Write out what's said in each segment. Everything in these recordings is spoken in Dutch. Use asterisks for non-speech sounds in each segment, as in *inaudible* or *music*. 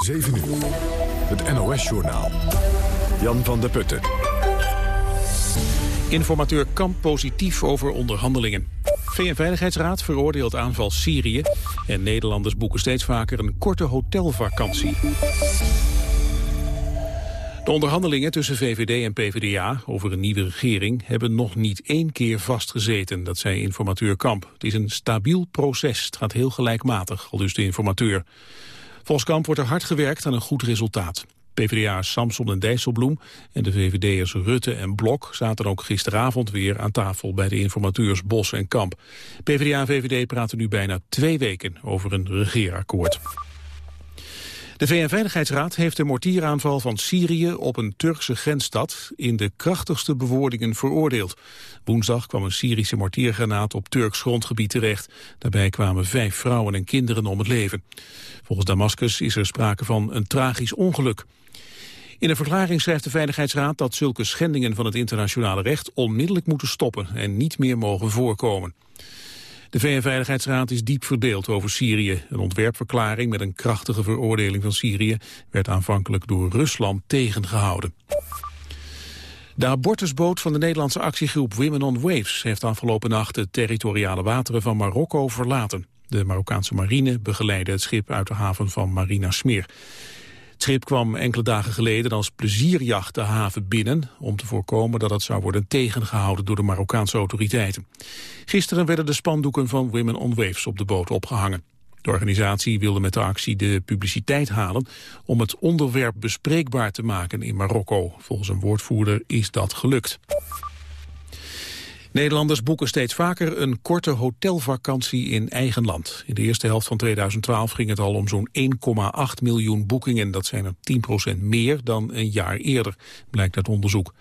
7 uur. Het NOS-journaal. Jan van der Putten. Informateur Kamp positief over onderhandelingen. VN-veiligheidsraad veroordeelt aanval Syrië... en Nederlanders boeken steeds vaker een korte hotelvakantie. De onderhandelingen tussen VVD en PvdA over een nieuwe regering hebben nog niet één keer vastgezeten, dat zei informateur Kamp. Het is een stabiel proces, het gaat heel gelijkmatig, al dus de informateur. Volgens Kamp wordt er hard gewerkt aan een goed resultaat. PvdA Samson en Dijsselbloem en de VVD'ers Rutte en Blok zaten ook gisteravond weer aan tafel bij de informateurs Bos en Kamp. PvdA en VVD praten nu bijna twee weken over een regeerakkoord. De VN-veiligheidsraad heeft de mortieraanval van Syrië op een Turkse grensstad in de krachtigste bewoordingen veroordeeld. Woensdag kwam een Syrische mortiergranaat op Turks grondgebied terecht. Daarbij kwamen vijf vrouwen en kinderen om het leven. Volgens Damascus is er sprake van een tragisch ongeluk. In een verklaring schrijft de Veiligheidsraad dat zulke schendingen van het internationale recht onmiddellijk moeten stoppen en niet meer mogen voorkomen. De VN-veiligheidsraad is diep verdeeld over Syrië. Een ontwerpverklaring met een krachtige veroordeling van Syrië werd aanvankelijk door Rusland tegengehouden. De abortusboot van de Nederlandse actiegroep Women on Waves heeft afgelopen nacht de territoriale wateren van Marokko verlaten. De Marokkaanse marine begeleidde het schip uit de haven van Marina Smeer. Schip kwam enkele dagen geleden als plezierjacht de haven binnen... om te voorkomen dat het zou worden tegengehouden door de Marokkaanse autoriteiten. Gisteren werden de spandoeken van Women on Waves op de boot opgehangen. De organisatie wilde met de actie de publiciteit halen om het onderwerp bespreekbaar te maken in Marokko. Volgens een woordvoerder is dat gelukt. Nederlanders boeken steeds vaker een korte hotelvakantie in eigen land. In de eerste helft van 2012 ging het al om zo'n 1,8 miljoen boekingen. Dat zijn er 10% meer dan een jaar eerder, blijkt uit onderzoek.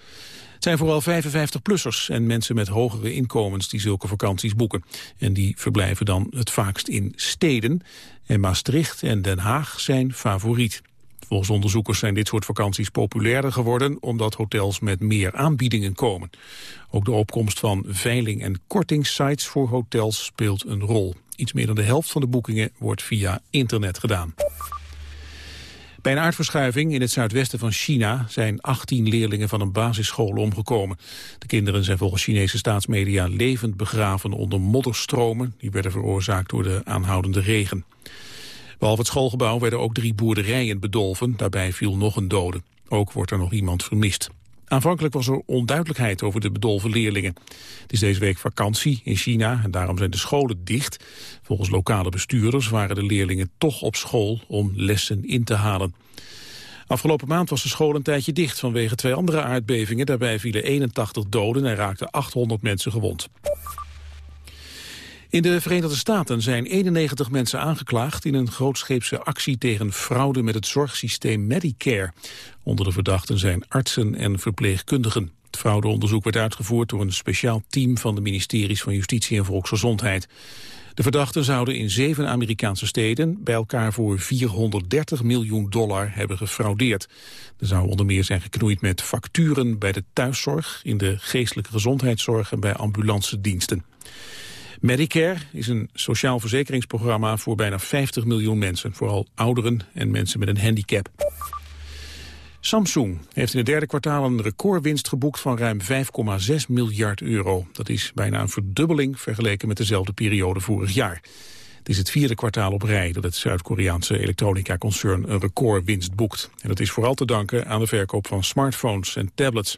Het zijn vooral 55-plussers en mensen met hogere inkomens die zulke vakanties boeken. En die verblijven dan het vaakst in steden. En Maastricht en Den Haag zijn favoriet. Volgens onderzoekers zijn dit soort vakanties populairder geworden omdat hotels met meer aanbiedingen komen. Ook de opkomst van veiling- en kortingssites voor hotels speelt een rol. Iets meer dan de helft van de boekingen wordt via internet gedaan. Bij een aardverschuiving in het zuidwesten van China zijn 18 leerlingen van een basisschool omgekomen. De kinderen zijn volgens Chinese staatsmedia levend begraven onder modderstromen. Die werden veroorzaakt door de aanhoudende regen. Behalve het schoolgebouw werden ook drie boerderijen bedolven. Daarbij viel nog een dode. Ook wordt er nog iemand vermist. Aanvankelijk was er onduidelijkheid over de bedolven leerlingen. Het is deze week vakantie in China en daarom zijn de scholen dicht. Volgens lokale bestuurders waren de leerlingen toch op school om lessen in te halen. Afgelopen maand was de school een tijdje dicht vanwege twee andere aardbevingen. Daarbij vielen 81 doden en raakten 800 mensen gewond. In de Verenigde Staten zijn 91 mensen aangeklaagd in een grootscheepse actie tegen fraude met het zorgsysteem Medicare. Onder de verdachten zijn artsen en verpleegkundigen. Het fraudeonderzoek werd uitgevoerd door een speciaal team van de ministeries van Justitie en Volksgezondheid. De verdachten zouden in zeven Amerikaanse steden bij elkaar voor 430 miljoen dollar hebben gefraudeerd. Er zou onder meer zijn geknoeid met facturen bij de thuiszorg, in de geestelijke gezondheidszorg en bij ambulance diensten. Medicare is een sociaal verzekeringsprogramma voor bijna 50 miljoen mensen, vooral ouderen en mensen met een handicap. Samsung heeft in het derde kwartaal een recordwinst geboekt van ruim 5,6 miljard euro. Dat is bijna een verdubbeling vergeleken met dezelfde periode vorig jaar. Het is het vierde kwartaal op rij dat het Zuid-Koreaanse elektronica-concern een recordwinst boekt. En dat is vooral te danken aan de verkoop van smartphones en tablets.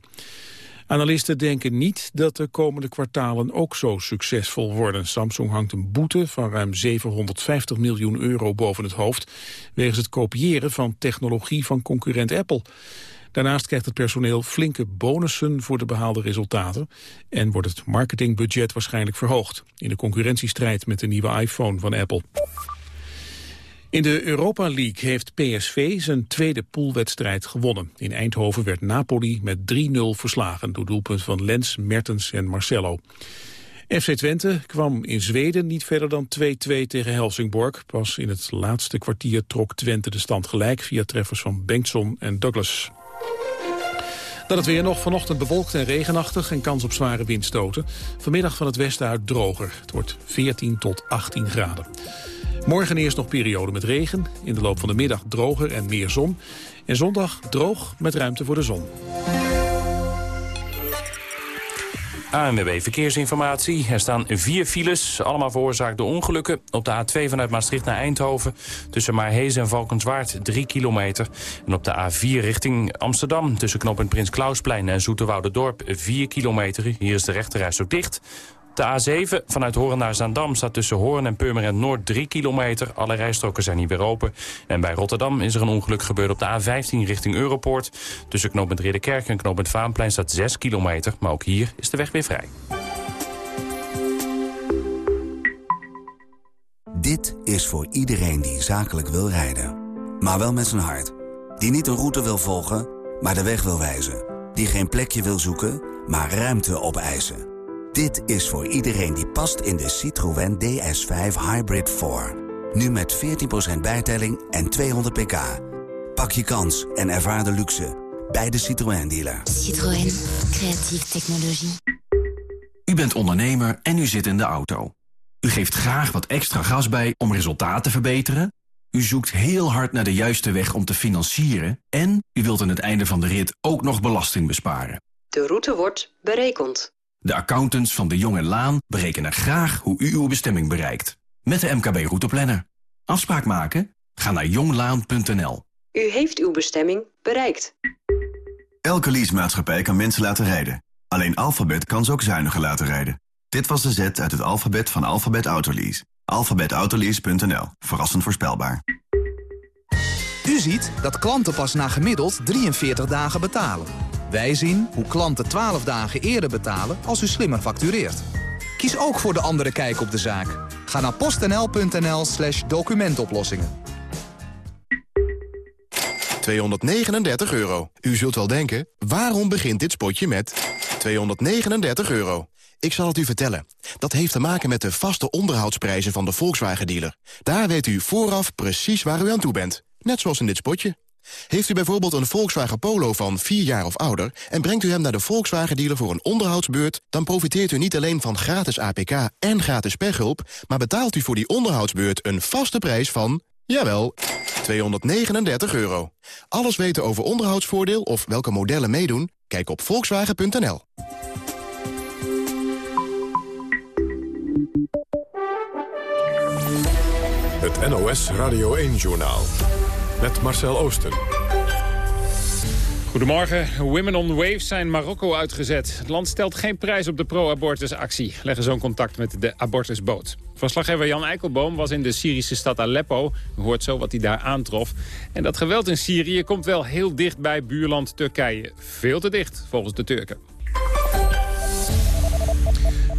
Analisten denken niet dat de komende kwartalen ook zo succesvol worden. Samsung hangt een boete van ruim 750 miljoen euro boven het hoofd... wegens het kopiëren van technologie van concurrent Apple. Daarnaast krijgt het personeel flinke bonussen voor de behaalde resultaten... en wordt het marketingbudget waarschijnlijk verhoogd... in de concurrentiestrijd met de nieuwe iPhone van Apple. In de Europa League heeft PSV zijn tweede poolwedstrijd gewonnen. In Eindhoven werd Napoli met 3-0 verslagen door doelpunt van Lens, Mertens en Marcelo. FC Twente kwam in Zweden niet verder dan 2-2 tegen Helsingborg. Pas in het laatste kwartier trok Twente de stand gelijk via treffers van Bengtson en Douglas. Dan het weer nog vanochtend bewolkt en regenachtig en kans op zware windstoten. Vanmiddag van het westen uit droger. Het wordt 14 tot 18 graden. Morgen eerst nog periode met regen. In de loop van de middag droger en meer zon. En zondag droog met ruimte voor de zon. ANWB Verkeersinformatie. Er staan vier files, allemaal veroorzaakt door ongelukken. Op de A2 vanuit Maastricht naar Eindhoven. Tussen Maarhezen en Valkenswaard 3 kilometer. En op de A4 richting Amsterdam. Tussen knooppunt Prins Klausplein en Dorp 4 kilometer. Hier is de rechterreis ook dicht. De A7 vanuit Hoorn naar Zaandam staat tussen Hoorn en Purmerend Noord 3 kilometer. Alle rijstroken zijn niet weer open. En bij Rotterdam is er een ongeluk gebeurd op de A15 richting Europoort. Tussen knooppunt Ridderkerk en knooppunt Vaanplein staat 6 kilometer. Maar ook hier is de weg weer vrij. Dit is voor iedereen die zakelijk wil rijden. Maar wel met zijn hart. Die niet een route wil volgen, maar de weg wil wijzen. Die geen plekje wil zoeken, maar ruimte opeisen. Dit is voor iedereen die past in de Citroën DS5 Hybrid 4. Nu met 14% bijtelling en 200 pk. Pak je kans en ervaar de luxe bij de Citroën dealer. Citroën, creatieve technologie. U bent ondernemer en u zit in de auto. U geeft graag wat extra gas bij om resultaten te verbeteren. U zoekt heel hard naar de juiste weg om te financieren. En u wilt aan het einde van de rit ook nog belasting besparen. De route wordt berekend. De accountants van de Jong Laan berekenen graag hoe u uw bestemming bereikt. Met de MKB Routeplanner. Afspraak maken? Ga naar jonglaan.nl. U heeft uw bestemming bereikt. Elke leasemaatschappij kan mensen laten rijden. Alleen Alphabet kan ze ook zuiniger laten rijden. Dit was de zet uit het alfabet van Alphabet Autolease. Alphabetautolease.nl. Verrassend voorspelbaar. U ziet dat klanten pas na gemiddeld 43 dagen betalen. Wij zien hoe klanten 12 dagen eerder betalen als u slimmer factureert. Kies ook voor de andere kijk op de zaak. Ga naar postnl.nl slash documentoplossingen. 239 euro. U zult wel denken, waarom begint dit spotje met 239 euro? Ik zal het u vertellen. Dat heeft te maken met de vaste onderhoudsprijzen van de Volkswagen-dealer. Daar weet u vooraf precies waar u aan toe bent. Net zoals in dit spotje. Heeft u bijvoorbeeld een Volkswagen Polo van 4 jaar of ouder... en brengt u hem naar de Volkswagen-dealer voor een onderhoudsbeurt... dan profiteert u niet alleen van gratis APK en gratis pechhulp... maar betaalt u voor die onderhoudsbeurt een vaste prijs van... jawel, 239 euro. Alles weten over onderhoudsvoordeel of welke modellen meedoen? Kijk op volkswagen.nl. Het NOS Radio 1-journaal met Marcel Oosten. Goedemorgen. Women on Waves zijn Marokko uitgezet. Het land stelt geen prijs op de pro-abortus-actie. Leggen zo'n contact met de abortusboot. Verslaggever Jan Eikelboom was in de Syrische stad Aleppo. Hoort zo wat hij daar aantrof. En dat geweld in Syrië komt wel heel dicht bij buurland Turkije. Veel te dicht, volgens de Turken.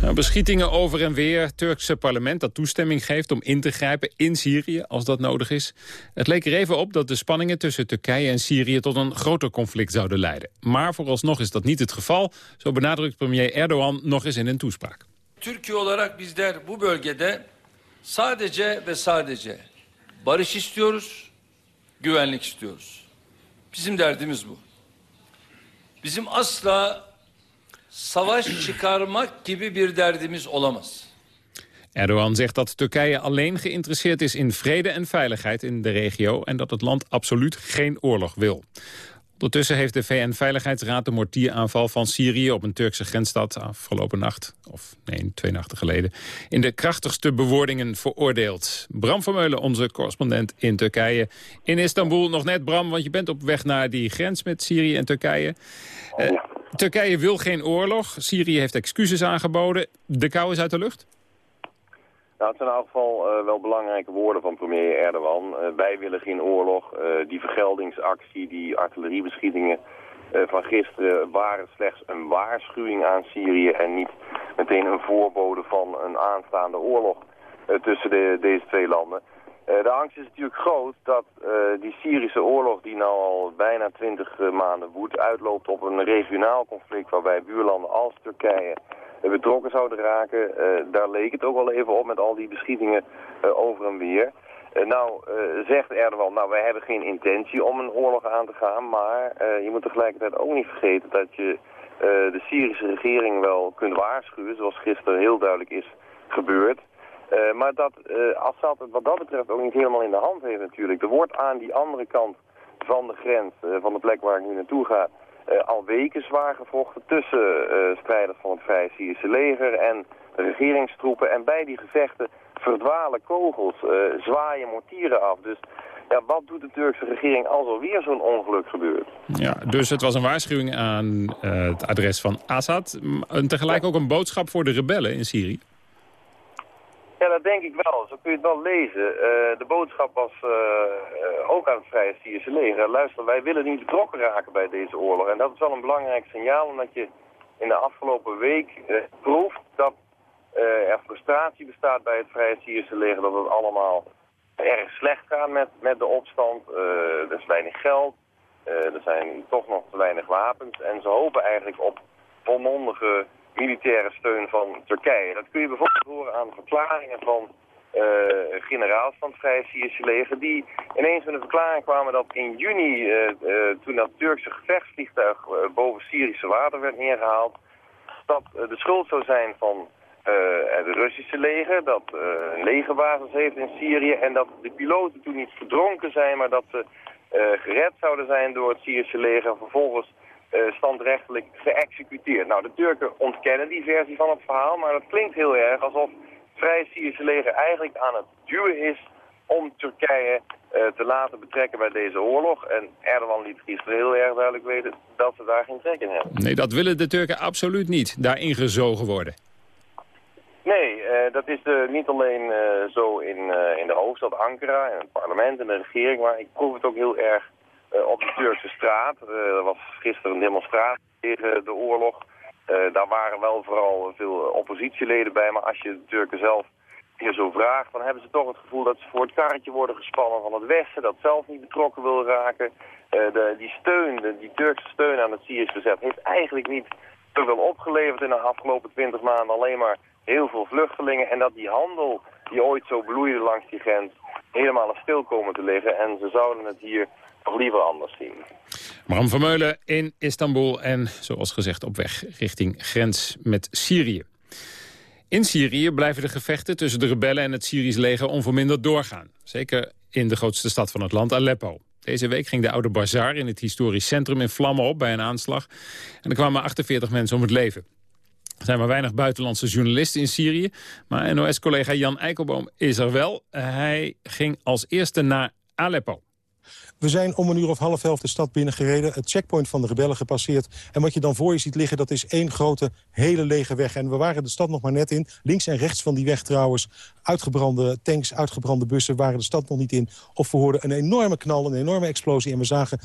Nou, beschietingen over en weer. Turkse parlement dat toestemming geeft om in te grijpen in Syrië als dat nodig is. Het leek er even op dat de spanningen tussen Turkije en Syrië tot een groter conflict zouden leiden. Maar vooralsnog is dat niet het geval. Zo benadrukt premier Erdogan nog eens in een toespraak. Türkiye olarak bizler bu bölgede sadece ve sadece barış istiyoruz, güvenlik istiyoruz. Bizim derdimiz bu. Bizim asla savaş çıkarmak gibi bir derdimiz olamaz. Erdogan zegt dat Turkije alleen geïnteresseerd is in vrede en veiligheid in de regio... en dat het land absoluut geen oorlog wil. Ondertussen heeft de VN-veiligheidsraad de mortieraanval van Syrië... op een Turkse grensstad afgelopen nacht, of nee, twee nachten geleden... in de krachtigste bewoordingen veroordeeld. Bram Vermeulen, onze correspondent in Turkije. In Istanbul nog net, Bram, want je bent op weg naar die grens met Syrië en Turkije. Uh, Turkije wil geen oorlog. Syrië heeft excuses aangeboden. De kou is uit de lucht? Nou, het zijn in elk geval uh, wel belangrijke woorden van premier Erdogan. Uh, wij willen geen oorlog. Uh, die vergeldingsactie, die artilleriebeschietingen van gisteren waren slechts een waarschuwing aan Syrië en niet meteen een voorbode van een aanstaande oorlog tussen de, deze twee landen. De angst is natuurlijk groot dat die Syrische oorlog die nu al bijna twintig maanden woedt uitloopt op een regionaal conflict waarbij buurlanden als Turkije betrokken zouden raken. Uh, daar leek het ook wel even op met al die beschietingen uh, over en weer. Uh, nou, zegt Erdogan, nou wij hebben geen intentie om een oorlog aan te gaan, maar je moet tegelijkertijd ook niet vergeten dat je de Syrische regering wel kunt waarschuwen, zoals gisteren heel duidelijk is gebeurd. Eh, maar dat uh, Assad het wat dat betreft ook niet helemaal in de hand heeft natuurlijk. Er wordt aan die andere kant van de grens, van de plek waar ik nu naartoe ga, al weken zwaar gevochten tussen strijders van het Vrije Syrische leger en de regeringstroepen. En bij die gevechten verdwalen kogels, zwaaien mortieren af. Dus ja, wat doet de Turkse regering als er weer zo'n ongeluk gebeurt? Ja, dus het was een waarschuwing aan het adres van Assad. En tegelijk ook een boodschap voor de rebellen in Syrië. Ja, dat denk ik wel. Zo kun je het wel lezen. Eh, de boodschap was uh, ook aan het Vrije Syrische leger. Luister, wij willen niet betrokken raken bij deze oorlog. En dat is wel een belangrijk signaal, omdat je in de afgelopen week proeft dat er frustratie bestaat bij het Vrije Syrische leger. Dat het allemaal erg slecht gaat met, met de opstand. er is weinig geld. er zijn toch nog te weinig wapens. En ze hopen eigenlijk op volmondige militaire steun van Turkije. Dat kun je bijvoorbeeld horen aan verklaringen van uh, generaals van het Vrije Syrische leger... die ineens met een verklaring kwamen dat in juni, uh, uh, toen dat Turkse gevechtsvliegtuig boven Syrische water werd neergehaald... dat de schuld zou zijn van het Russische leger, dat een legerbasis heeft in Syrië... en dat de piloten toen niet verdronken zijn, maar dat ze gered zouden zijn door het Syrische leger... vervolgens uh, standrechtelijk geëxecuteerd. Nou, de Turken ontkennen die versie van het verhaal, maar dat klinkt heel erg alsof het Vrije Syrische leger eigenlijk aan het duwen is om Turkije uh, te laten betrekken bij deze oorlog. En Erdogan liet gisteren heel erg duidelijk weten dat ze daar geen trek in hebben. Nee, dat willen de Turken absoluut niet, daar ingezogen worden. Nee, uh, dat is de, niet alleen uh, zo in, in de hoofdstad Ankara, in het parlement en de regering, maar ik proef het ook heel erg eh, op de Turkse straat. Eh, er was gisteren een demonstratie tegen de oorlog. Eh, daar waren wel vooral veel oppositieleden bij, maar als je de Turken zelf hier zo vraagt, dan hebben ze toch het gevoel dat ze voor het karretje worden gespannen van het Westen, dat zelf niet betrokken wil raken. de, die steun, de, die Turkse steun aan het Syrisch verzet heeft eigenlijk niet zoveel opgeleverd in de afgelopen twintig maanden. Alleen maar heel veel vluchtelingen en dat die handel die ooit zo bloeide langs die grens helemaal stil komen te liggen. En ze zouden het hier toch liever anders zien. Bram Vermeulen in Istanbul en zoals gezegd op weg richting grens met Syrië. In Syrië blijven de gevechten tussen de rebellen en het Syrisch leger onverminderd doorgaan. Zeker in de grootste stad van het land, Aleppo. Deze week ging de oude bazaar in het historisch centrum in vlammen op bij een aanslag. En er kwamen 48 mensen om het leven. Er zijn maar weinig buitenlandse journalisten in Syrië. Maar NOS-collega Jan Eikelboom is er wel. Hij ging als eerste naar Aleppo. We zijn om een uur of half elf de stad binnengereden. Het checkpoint van de rebellen gepasseerd. En wat je dan voor je ziet liggen, dat is één grote, hele lege weg. En we waren de stad nog maar net in. Links en rechts van die weg trouwens. Uitgebrande tanks, uitgebrande bussen waren de stad nog niet in. Of we hoorden een enorme knal, een enorme explosie. En we zagen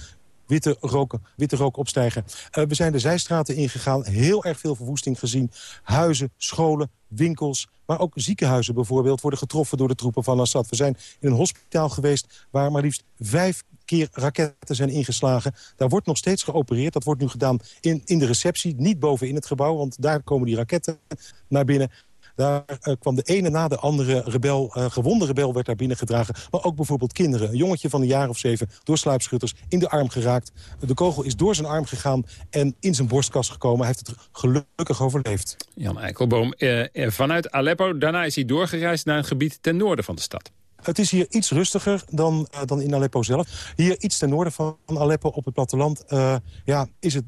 witte, roken, witte rook opstijgen. Uh, we zijn de zijstraten ingegaan, heel erg veel verwoesting gezien. Huizen, scholen, winkels, maar ook ziekenhuizen bijvoorbeeld... worden getroffen door de troepen van Assad. We zijn in een hospitaal geweest waar maar liefst vijf keer raketten zijn ingeslagen. Daar wordt nog steeds geopereerd. Dat wordt nu gedaan in, in de receptie, niet boven in het gebouw... want daar komen die raketten naar binnen. Daar uh, kwam de ene na de andere rebel, uh, gewonde rebel werd daar binnengedragen. Maar ook bijvoorbeeld kinderen. Een jongetje van een jaar of zeven door sluipschutters in de arm geraakt. De kogel is door zijn arm gegaan en in zijn borstkas gekomen. Hij heeft het gelukkig overleefd. Jan Eikelboom, uh, vanuit Aleppo. Daarna is hij doorgereisd naar een gebied ten noorden van de stad. Het is hier iets rustiger dan, uh, dan in Aleppo zelf. Hier iets ten noorden van Aleppo op het platteland uh, ja, is, het,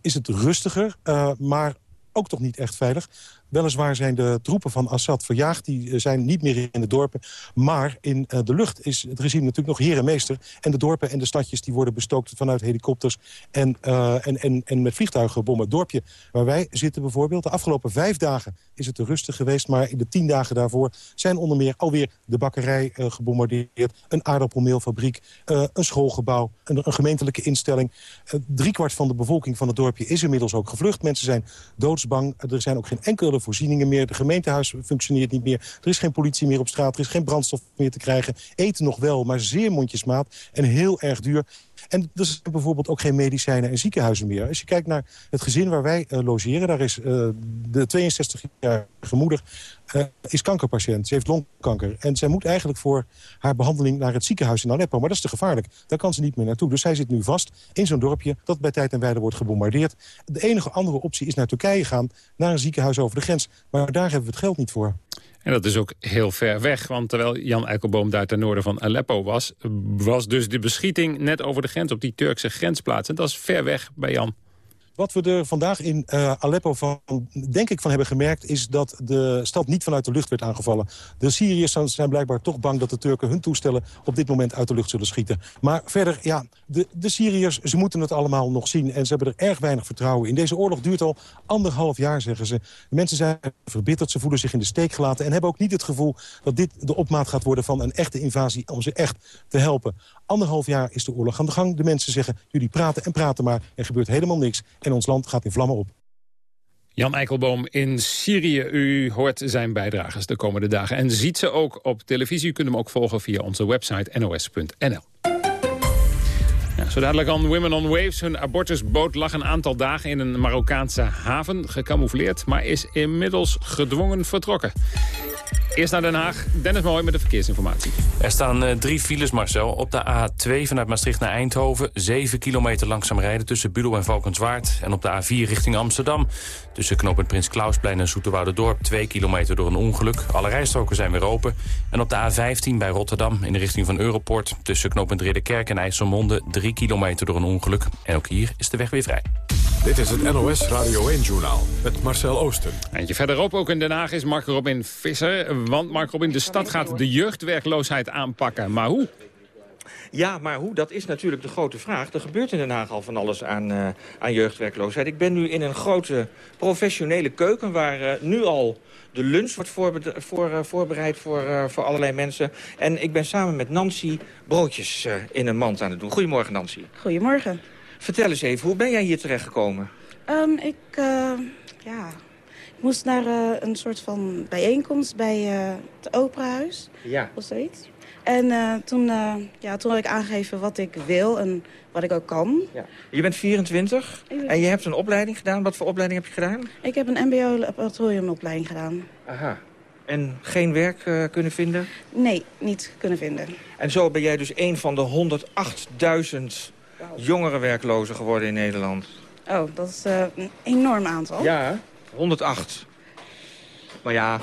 is het rustiger, uh, maar ook toch niet echt veilig. Weliswaar zijn de troepen van Assad verjaagd. Die eh, zijn niet meer in de dorpen. Maar in uh, de lucht is het regime natuurlijk nog heer en meester. En de dorpen en de stadjes die worden bestookt vanuit helikopters... en, uh, en, en, en met vliegtuigen bommen. Het dorpje waar wij zitten bijvoorbeeld. De afgelopen vijf dagen is het rustig geweest. Maar in de tien dagen daarvoor zijn onder meer alweer de bakkerij gebombardeerd. Een aardappelmeelfabriek, een schoolgebouw, een, een gemeentelijke instelling. driekwart van de bevolking van het dorpje is inmiddels ook gevlucht. Mensen zijn doodsbang. Er zijn ook geen enkele voorzieningen meer. De gemeentehuis functioneert niet meer. Er is geen politie meer op straat. Er is geen brandstof meer te krijgen. Eten nog wel, maar zeer mondjesmaat. En heel erg duur. En er zijn bijvoorbeeld ook geen medicijnen en ziekenhuizen meer. Als je kijkt naar het gezin waar wij uh, logeren... daar is uh, de 62-jarige moeder uh, is kankerpatiënt. Ze heeft longkanker. En zij moet eigenlijk voor haar behandeling naar het ziekenhuis in Aleppo. Maar dat is te gevaarlijk. Daar kan ze niet meer naartoe. Dus zij zit nu vast in zo'n dorpje dat bij tijd en wijde wordt gebombardeerd. De enige andere optie is naar Turkije gaan. Naar een ziekenhuis over de grens. Maar daar hebben we het geld niet voor. En dat is ook heel ver weg, want terwijl Jan Eikelboom daar ten noorden van Aleppo was... was dus de beschieting net over de grens op die Turkse grensplaats. En dat is ver weg bij Jan. Wat we er vandaag in uh, Aleppo van, denk ik van hebben gemerkt... is dat de stad niet vanuit de lucht werd aangevallen. De Syriërs zijn blijkbaar toch bang dat de Turken hun toestellen... op dit moment uit de lucht zullen schieten. Maar verder, ja, de, de Syriërs, ze moeten het allemaal nog zien... en ze hebben er erg weinig vertrouwen in. Deze oorlog duurt al anderhalf jaar, zeggen ze. Mensen zijn verbitterd, ze voelen zich in de steek gelaten... en hebben ook niet het gevoel dat dit de opmaat gaat worden... van een echte invasie om ze echt te helpen. Anderhalf jaar is de oorlog aan de gang. De mensen zeggen, jullie praten en praten maar. Er gebeurt helemaal niks en ons land gaat in vlammen op. Jan Eikelboom in Syrië. U hoort zijn bijdragers de komende dagen. En ziet ze ook op televisie. U kunt hem ook volgen via onze website nos.nl. Zo dadelijk aan Women on Waves. Hun abortusboot lag een aantal dagen in een Marokkaanse haven. Gecamoufleerd, maar is inmiddels gedwongen vertrokken. Eerst naar Den Haag. Dennis Mooi met de verkeersinformatie. Er staan uh, drie files, Marcel. Op de A2 vanuit Maastricht naar Eindhoven. 7 kilometer langzaam rijden tussen Budel en Valkenswaard. En op de A4 richting Amsterdam. Tussen knooppunt Prins Klausplein en Dorp 2 kilometer door een ongeluk. Alle rijstroken zijn weer open. En op de A15 bij Rotterdam in de richting van Europort. Tussen knooppunt Ridderkerk en IJsselmonde 3 kilometer door een ongeluk. En ook hier is de weg weer vrij. Dit is het NOS Radio 1-journaal met Marcel Oosten. Eentje verderop ook in Den Haag is Mark Robin Visser. Want Mark Robin, de stad gaat de jeugdwerkloosheid aanpakken. Maar hoe? Ja, maar hoe? Dat is natuurlijk de grote vraag. Er gebeurt in Den Haag al van alles aan, uh, aan jeugdwerkloosheid. Ik ben nu in een grote professionele keuken... waar uh, nu al de lunch wordt voor, uh, voorbereid voor, voor allerlei mensen. En ik ben samen met Nancy broodjes in een mand aan het doen. Goedemorgen, Nancy. Goedemorgen. Vertel eens even, hoe ben jij hier terechtgekomen? Um, ik, ja, ik moest naar een soort van bijeenkomst bij het Operahuis. Ja. Of zoiets. En uh, toen, uh, ja, toen had ik aangegeven wat ik wil en wat ik ook kan. Ja. Je bent 24 en je hebt een opleiding gedaan. Wat voor opleiding heb je gedaan? Ik heb een mbo-laboratoriumopleiding gedaan. Aha. En geen werk uh, kunnen vinden? Nee, niet kunnen vinden. En zo ben jij dus een van de 108.000 jongere werklozen geworden in Nederland. Oh, dat is een enorm aantal. Ja, 108. Maar ja,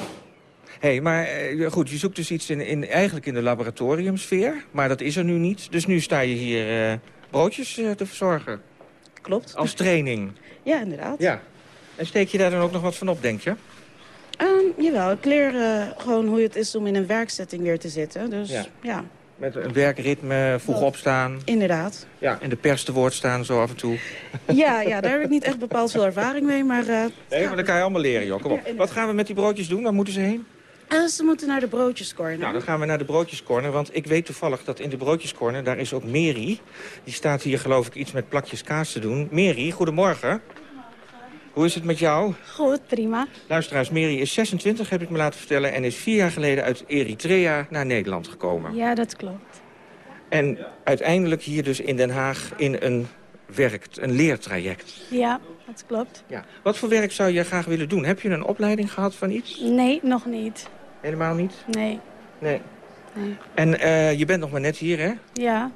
hey, maar goed, je zoekt dus iets in, in, eigenlijk in de laboratoriumsfeer. Maar dat is er nu niet. Dus nu sta je hier uh, broodjes uh, te verzorgen. Klopt. Als training. Ja, inderdaad. Ja. En steek je daar dan ook nog wat van op, denk je? Um, jawel, ik leer uh, gewoon hoe het is om in een werkzetting weer te zitten. Dus ja. ja. Met een werkritme, vroeg opstaan. Inderdaad. Ja, in de pers te woord staan zo af en toe. *laughs* Ja, ja daar heb ik niet echt bepaald veel ervaring mee, maar... Uh, nee, maar dat kan je allemaal leren, joh. Kom op. Wat gaan we met die broodjes doen? Waar moeten ze heen? Uh, ze moeten naar de broodjescorner. Nou, dan gaan we naar de broodjescorner. Want ik weet toevallig dat in de broodjescorner, daar is ook Mary. Die staat hier geloof ik iets met plakjes kaas te doen. Mary, goedemorgen. Hoe is het met jou? Goed, prima. Luisteraars, Mary is 26, heb ik me laten vertellen... en is vier jaar geleden uit Eritrea naar Nederland gekomen. Ja, dat klopt. En uiteindelijk hier dus in Den Haag in een werk, een leertraject. Ja, dat klopt. Ja. Wat voor werk zou je graag willen doen? Heb je een opleiding gehad van iets? Nee, nog niet. Helemaal niet? Nee. Nee. nee. En uh, je bent nog maar net hier, hè? Ja.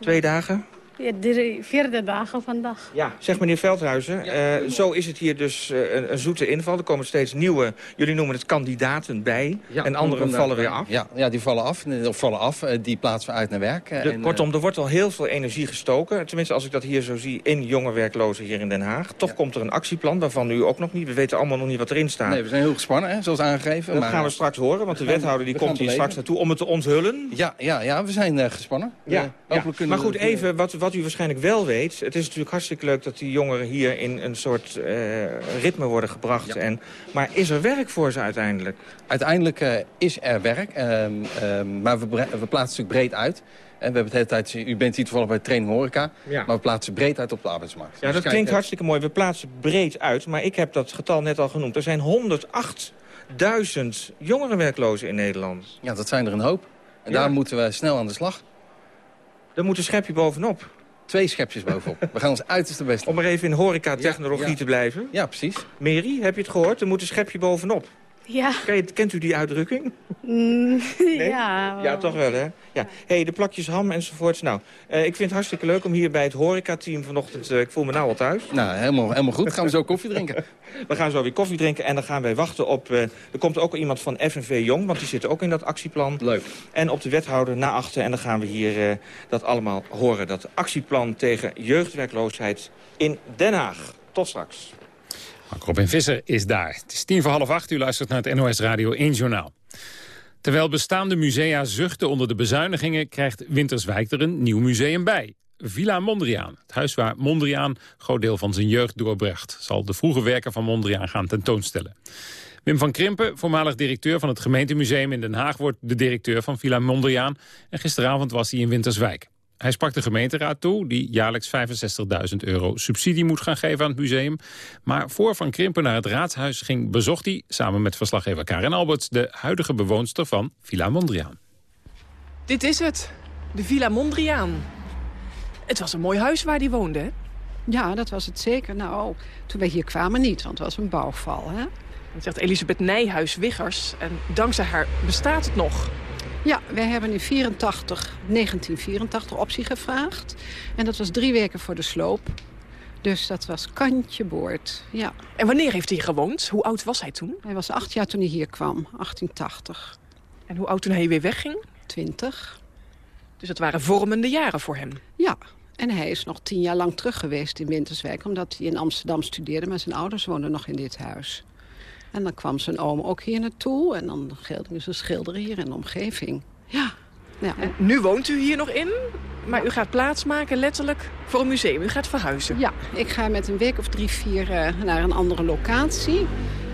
Twee dagen? Ja, de vierde dagen vandaag. Ja, zeg meneer Veldhuizen, ja. uh, zo is het hier dus uh, een, een, zoete inval. Er komen steeds nieuwe, jullie noemen het kandidaten bij. Ja, en anderen vallen weer af. Ja, ja, die vallen af. Of vallen af. Die plaatsen we uit naar werk. De, en, kortom, er wordt al heel veel energie gestoken. Tenminste, als ik dat hier zo zie in jonge werklozen hier in Den Haag. Toch ja. komt er een actieplan waarvan u ook nog niet. We weten allemaal nog niet wat erin staat. Nee, we zijn heel gespannen, hè, zoals aangegeven. Dat maar, gaan we straks horen, want de wethouder die komt hier straks naartoe om het te onthullen. Ja, ja, ja we zijn uh, gespannen. Ja, ja. Maar goed, even wat, wat u waarschijnlijk wel weet... het is natuurlijk hartstikke leuk dat die jongeren hier in een soort uh, ritme worden gebracht. Ja. En, maar is er werk voor ze uiteindelijk? Uiteindelijk uh, is er werk, um, um, maar we, we plaatsen natuurlijk breed uit. En we hebben het hele tijd, u bent hier toevallig bij training horeca, ja. maar we plaatsen breed uit op de arbeidsmarkt. Ja, dat dus klinkt kijk, hartstikke mooi. We plaatsen breed uit, maar ik heb dat getal net al genoemd. Er zijn 108.000 jongerenwerklozen in Nederland. Ja, dat zijn er een hoop. En ja. daar moeten we snel aan de slag. Er moet een schepje bovenop. Twee schepjes bovenop. We gaan ons uiterste best doen. Om maar even in horecatechnologie ja, ja. te blijven. Ja, precies. Mary, heb je het gehoord? Er moet een schepje bovenop. Ja. Kent u die uitdrukking? Mm, *laughs* Ja. Ja, toch wel, hè? Ja. hey, de plakjes ham enzovoorts. Nou, eh, ik vind het hartstikke leuk om hier bij het horeca-team vanochtend... eh, ik voel me nou al thuis. Nou, helemaal, helemaal goed. Gaan we zo koffie drinken. *laughs* We gaan zo weer koffie drinken en dan gaan wij wachten op... eh, er komt ook iemand van FNV Jong, want die zit ook in dat actieplan. Leuk. En op de wethouder naar achter. En dan gaan we hier eh, dat allemaal horen. Dat actieplan tegen jeugdwerkloosheid in Den Haag. Tot straks. Robin Visser is daar. Het is tien voor half acht. U luistert naar het NOS Radio 1 Journaal. Terwijl bestaande musea zuchten onder de bezuinigingen... krijgt Winterswijk er een nieuw museum bij. Villa Mondriaan, het huis waar Mondriaan groot deel van zijn jeugd doorbracht... zal de vroege werken van Mondriaan gaan tentoonstellen. Wim van Krimpen, voormalig directeur van het gemeentemuseum in Den Haag... wordt de directeur van Villa Mondriaan. En gisteravond was hij in Winterswijk. Hij sprak de gemeenteraad toe, die jaarlijks 65.000 euro subsidie moet gaan geven aan het museum. Maar voor Van Krimpen naar het raadshuis ging, bezocht hij, samen met verslaggever Karin Alberts, de huidige bewoonster van Villa Mondriaan. Dit is het, de Villa Mondriaan. Het was een mooi huis waar die woonde, hè? Ja, dat was het zeker. Nou, toen wij hier kwamen niet, want het was een bouwval, hè? Dat zegt Elisabeth Nijhuis-Wiggers. En dankzij haar bestaat het nog. Ja, wij hebben in 84, 1984 optie gevraagd. En dat was drie weken voor de sloop. Dus dat was kantje boord, ja. En wanneer heeft hij gewoond? Hoe oud was hij toen? Hij was acht jaar toen hij hier kwam, 1880. En hoe oud toen hij weer wegging? 20. Dus dat waren vormende jaren voor hem. Ja, en hij is nog tien jaar lang terug geweest in Winterswijk... omdat hij in Amsterdam studeerde, maar zijn ouders woonden nog in dit huis. En dan kwam zijn oom ook hier naartoe en dan gingen ze schilderen hier in de omgeving. Ja. ja. En nu woont u hier nog in, maar u gaat plaatsmaken letterlijk voor een museum. U gaat verhuizen. Ja, ik ga met een week of drie, vier uh, naar een andere locatie.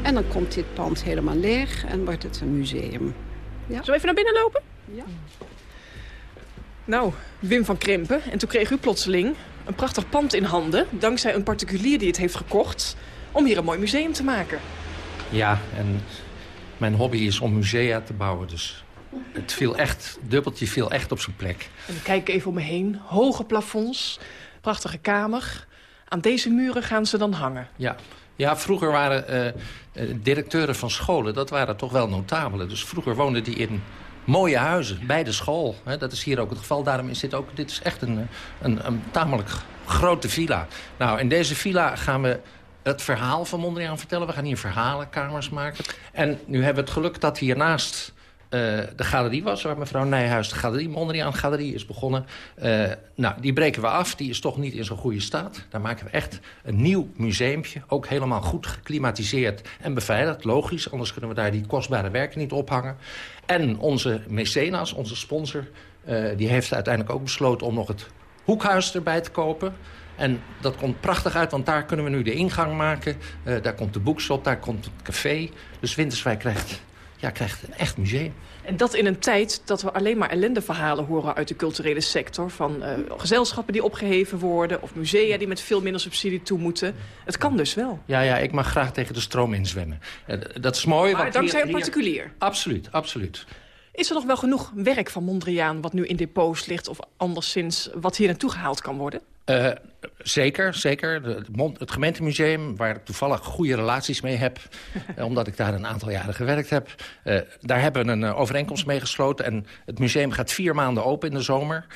En dan komt dit pand helemaal leeg en wordt het een museum. Ja. Zullen we even naar binnen lopen? Ja. Nou, Wim van Krimpen. En toen kreeg u plotseling een prachtig pand in handen... dankzij een particulier die het heeft gekocht... om hier een mooi museum te maken. Ja, en mijn hobby is om musea te bouwen, dus het viel echt, dubbeltje viel echt op zijn plek. En kijk even om me heen. Hoge plafonds, prachtige kamer. Aan deze muren gaan ze dan hangen. Ja, ja vroeger waren uh, directeuren van scholen, dat waren toch wel notabelen. Dus vroeger woonden die in mooie huizen bij de school. Dat is hier ook het geval. Daarom is dit ook, dit is echt een, een, een tamelijk grote villa. Nou, in deze villa gaan we het verhaal van Mondriaan vertellen. We gaan hier verhalenkamers maken. En nu hebben we het geluk dat hiernaast uh, de galerie was... waar mevrouw Nijhuis de galerie, Mondriaan galerie is begonnen. Uh, nou, die breken we af. Die is toch niet in zo'n goede staat. Daar maken we echt een nieuw museumpje. Ook helemaal goed geklimatiseerd en beveiligd. Logisch, anders kunnen we daar die kostbare werken niet ophangen. En onze mecenas, onze sponsor... Uh, die heeft uiteindelijk ook besloten om nog het hoekhuis erbij te kopen... En dat komt prachtig uit, want daar kunnen we nu de ingang maken. Uh, daar komt de boekshop, daar komt het café. Dus Winterswijk krijgt, ja, krijgt een echt museum. En dat in een tijd dat we alleen maar ellendeverhalen horen uit de culturele sector. Van uh, gezelschappen die opgeheven worden of musea die met veel minder subsidie toe moeten. Het kan dus wel. Ja, ja ik mag graag tegen de stroom inzwemmen. Uh, dat is mooi. Maar want dankzij een particulier? Absoluut, absoluut. Is er nog wel genoeg werk van Mondriaan wat nu in depots ligt... of anderszins wat hier naartoe gehaald kan worden? Uh, zeker, zeker. Het gemeentemuseum, waar ik toevallig goede relaties mee heb... *laughs* omdat ik daar een aantal jaren gewerkt heb... Uh, daar hebben we een overeenkomst mee gesloten. En het museum gaat vier maanden open in de zomer.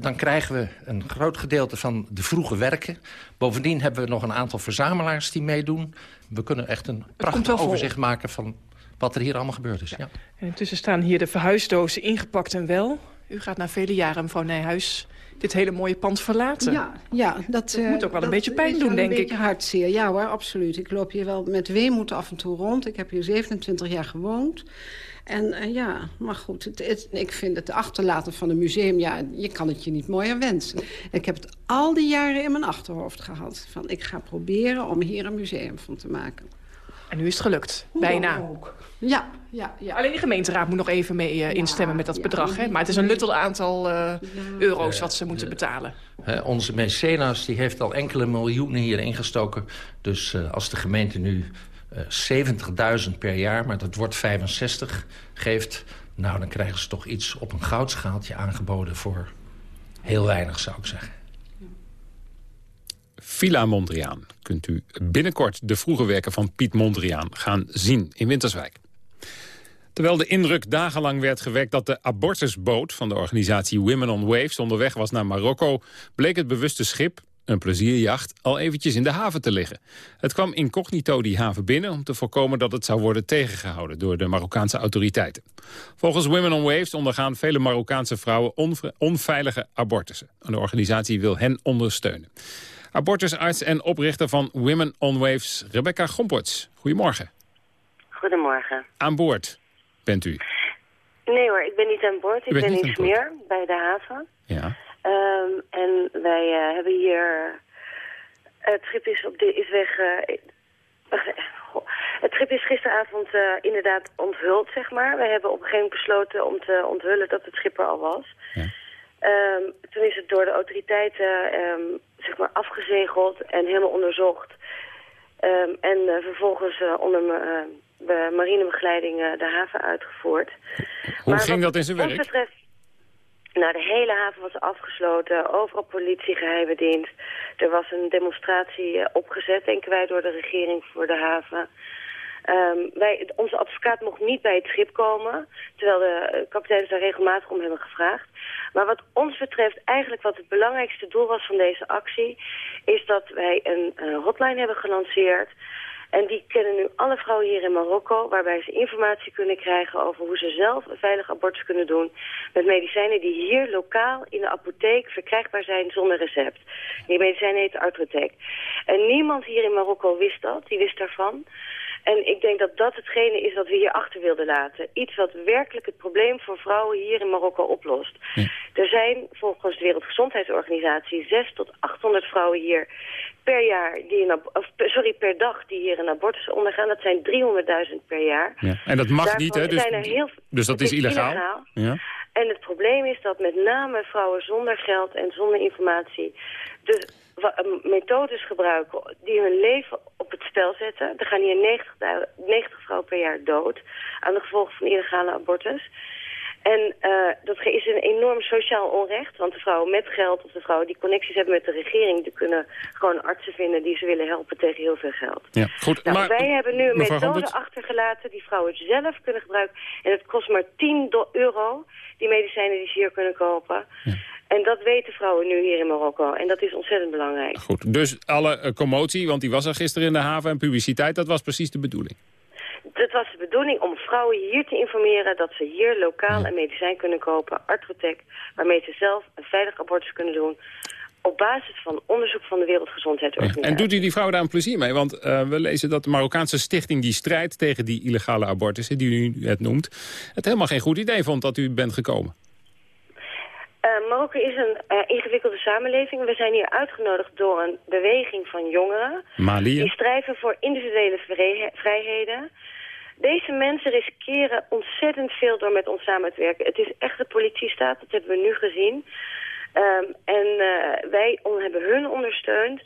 dan krijgen we een groot gedeelte van de vroege werken. Bovendien hebben we nog een aantal verzamelaars die meedoen. We kunnen echt een prachtig overzicht maken van wat er hier allemaal gebeurd is. Ja. Ja. En intussen staan hier de verhuisdozen ingepakt en wel. U gaat na vele jaren, mevrouw Nijhuis, dit hele mooie pand verlaten. Ja, ja dat, dat moet ook wel een beetje pijn doen, denk ik. Een beetje hartzeer, ja hoor, absoluut. Ik loop hier wel met weemoed af en toe rond. Ik heb hier 27 jaar gewoond. En uh, ja, maar goed, het, het, ik vind het achterlaten van een museum... ja, je kan het je niet mooier wensen. Ik heb het al die jaren in mijn achterhoofd gehad. Van, ik ga proberen om hier een museum van te maken. En nu is het gelukt, bijna. Ook. Ja, ja, ja. Alleen de gemeenteraad moet nog even mee uh, instemmen ja, met dat ja, bedrag. Hè? Maar het is een luttel aantal uh, euro's wat ze moeten betalen. Uh, onze mecenas die heeft al enkele miljoenen hier ingestoken. Dus als de gemeente nu 70.000 per jaar, maar dat wordt 65, geeft... nou, dan krijgen ze toch iets op een goudschaaltje aangeboden voor heel weinig, zou ik zeggen. Villa Mondriaan kunt u binnenkort de vroege werken van Piet Mondriaan gaan zien in Winterswijk. Terwijl de indruk dagenlang werd gewekt dat de abortusboot van de organisatie Women on Waves onderweg was naar Marokko, bleek het bewuste schip, een plezierjacht, al eventjes in de haven te liggen. Het kwam incognito die haven binnen om te voorkomen dat het zou worden tegengehouden door de Marokkaanse autoriteiten. Volgens Women on Waves ondergaan vele Marokkaanse vrouwen onveilige abortussen. En de organisatie wil hen ondersteunen. Abortusarts en oprichter van Women on Waves, Rebecca Gomperts. Goedemorgen. Goedemorgen. Aan boord bent u? Nee hoor, ik ben niet aan boord. Ik ben in Smeer, bij de haven. Ja. Um, en wij uh, hebben hier... Het schip is, op de, is weg... Uh, het schip is gisteravond uh, inderdaad onthuld, zeg maar. We hebben op een gegeven moment besloten om te onthullen dat het schip er al was. Ja. Um, toen is het door de autoriteiten um, zeg maar afgezegeld en helemaal onderzocht. Um, en uh, vervolgens uh, onder de marinebegeleiding de haven uitgevoerd. Hoe ging dat in zijn werk? Betreft, nou, de hele haven was afgesloten, overal politie, geheime dienst. Er was een demonstratie opgezet, denken wij, door de regering voor de haven. Um, wij, onze advocaat mocht niet bij het schip komen, terwijl de kapiteins daar regelmatig om hebben gevraagd. Maar wat ons betreft, eigenlijk wat het belangrijkste doel was van deze actie, is dat wij een uh, hotline hebben gelanceerd. En die kennen nu alle vrouwen hier in Marokko, waarbij ze informatie kunnen krijgen over hoe ze zelf een veilig abortus kunnen doen. Met medicijnen die hier lokaal in de apotheek verkrijgbaar zijn zonder recept. Die medicijnen heet Artrotec. En niemand hier in Marokko wist dat, die wist daarvan. En ik denk dat dat hetgene is wat we hier achter wilden laten. Iets wat werkelijk het probleem voor vrouwen hier in Marokko oplost. Er zijn volgens de Wereldgezondheidsorganisatie 6 tot 800 vrouwen hier per jaar, die een, of, sorry, per dag die hier een abortus ondergaan. Dat zijn 300.000 per jaar. Ja. En dat mag niet, hè? Dus, heel, dus dat is illegaal? illegaal. Ja. En het probleem is dat met name vrouwen zonder geld en zonder informatie... de methodes gebruiken die hun leven op het spel zetten. Er gaan hier 90, 90 vrouwen per jaar dood aan de gevolgen van illegale abortus. En uh, dat is een enorm sociaal onrecht, want de vrouwen met geld of de vrouwen die connecties hebben met de regering, die kunnen gewoon artsen vinden die ze willen helpen tegen heel veel geld. Ja, goed, nou, maar, wij hebben nu een methode achtergelaten die vrouwen zelf kunnen gebruiken. En het kost maar 10 euro, die medicijnen die ze hier kunnen kopen. Ja. En dat weten vrouwen nu hier in Marokko. En dat is ontzettend belangrijk. Goed, dus alle uh, commotie, want die was er gisteren in de haven... en publiciteit, dat was precies de bedoeling? Het was de bedoeling om vrouwen hier te informeren... dat ze hier lokaal een medicijn kunnen kopen, Artrotec... waarmee ze zelf een veilig abortus kunnen doen op basis van onderzoek van de Wereldgezondheidsorganisatie. En doet u die vrouw daar een plezier mee? Want uh, we lezen dat de Marokkaanse stichting die strijdt tegen die illegale abortussen, die u het noemt, het helemaal geen goed idee vond dat u bent gekomen. Uh, Marokko is een uh, ingewikkelde samenleving. We zijn hier uitgenodigd door een beweging van jongeren... Mali, die strijven voor individuele vrijheden. Deze mensen riskeren ontzettend veel door met ons samen te werken. Het is echt de politiestaat, dat hebben we nu gezien. Um, en uh, wij hebben hun ondersteund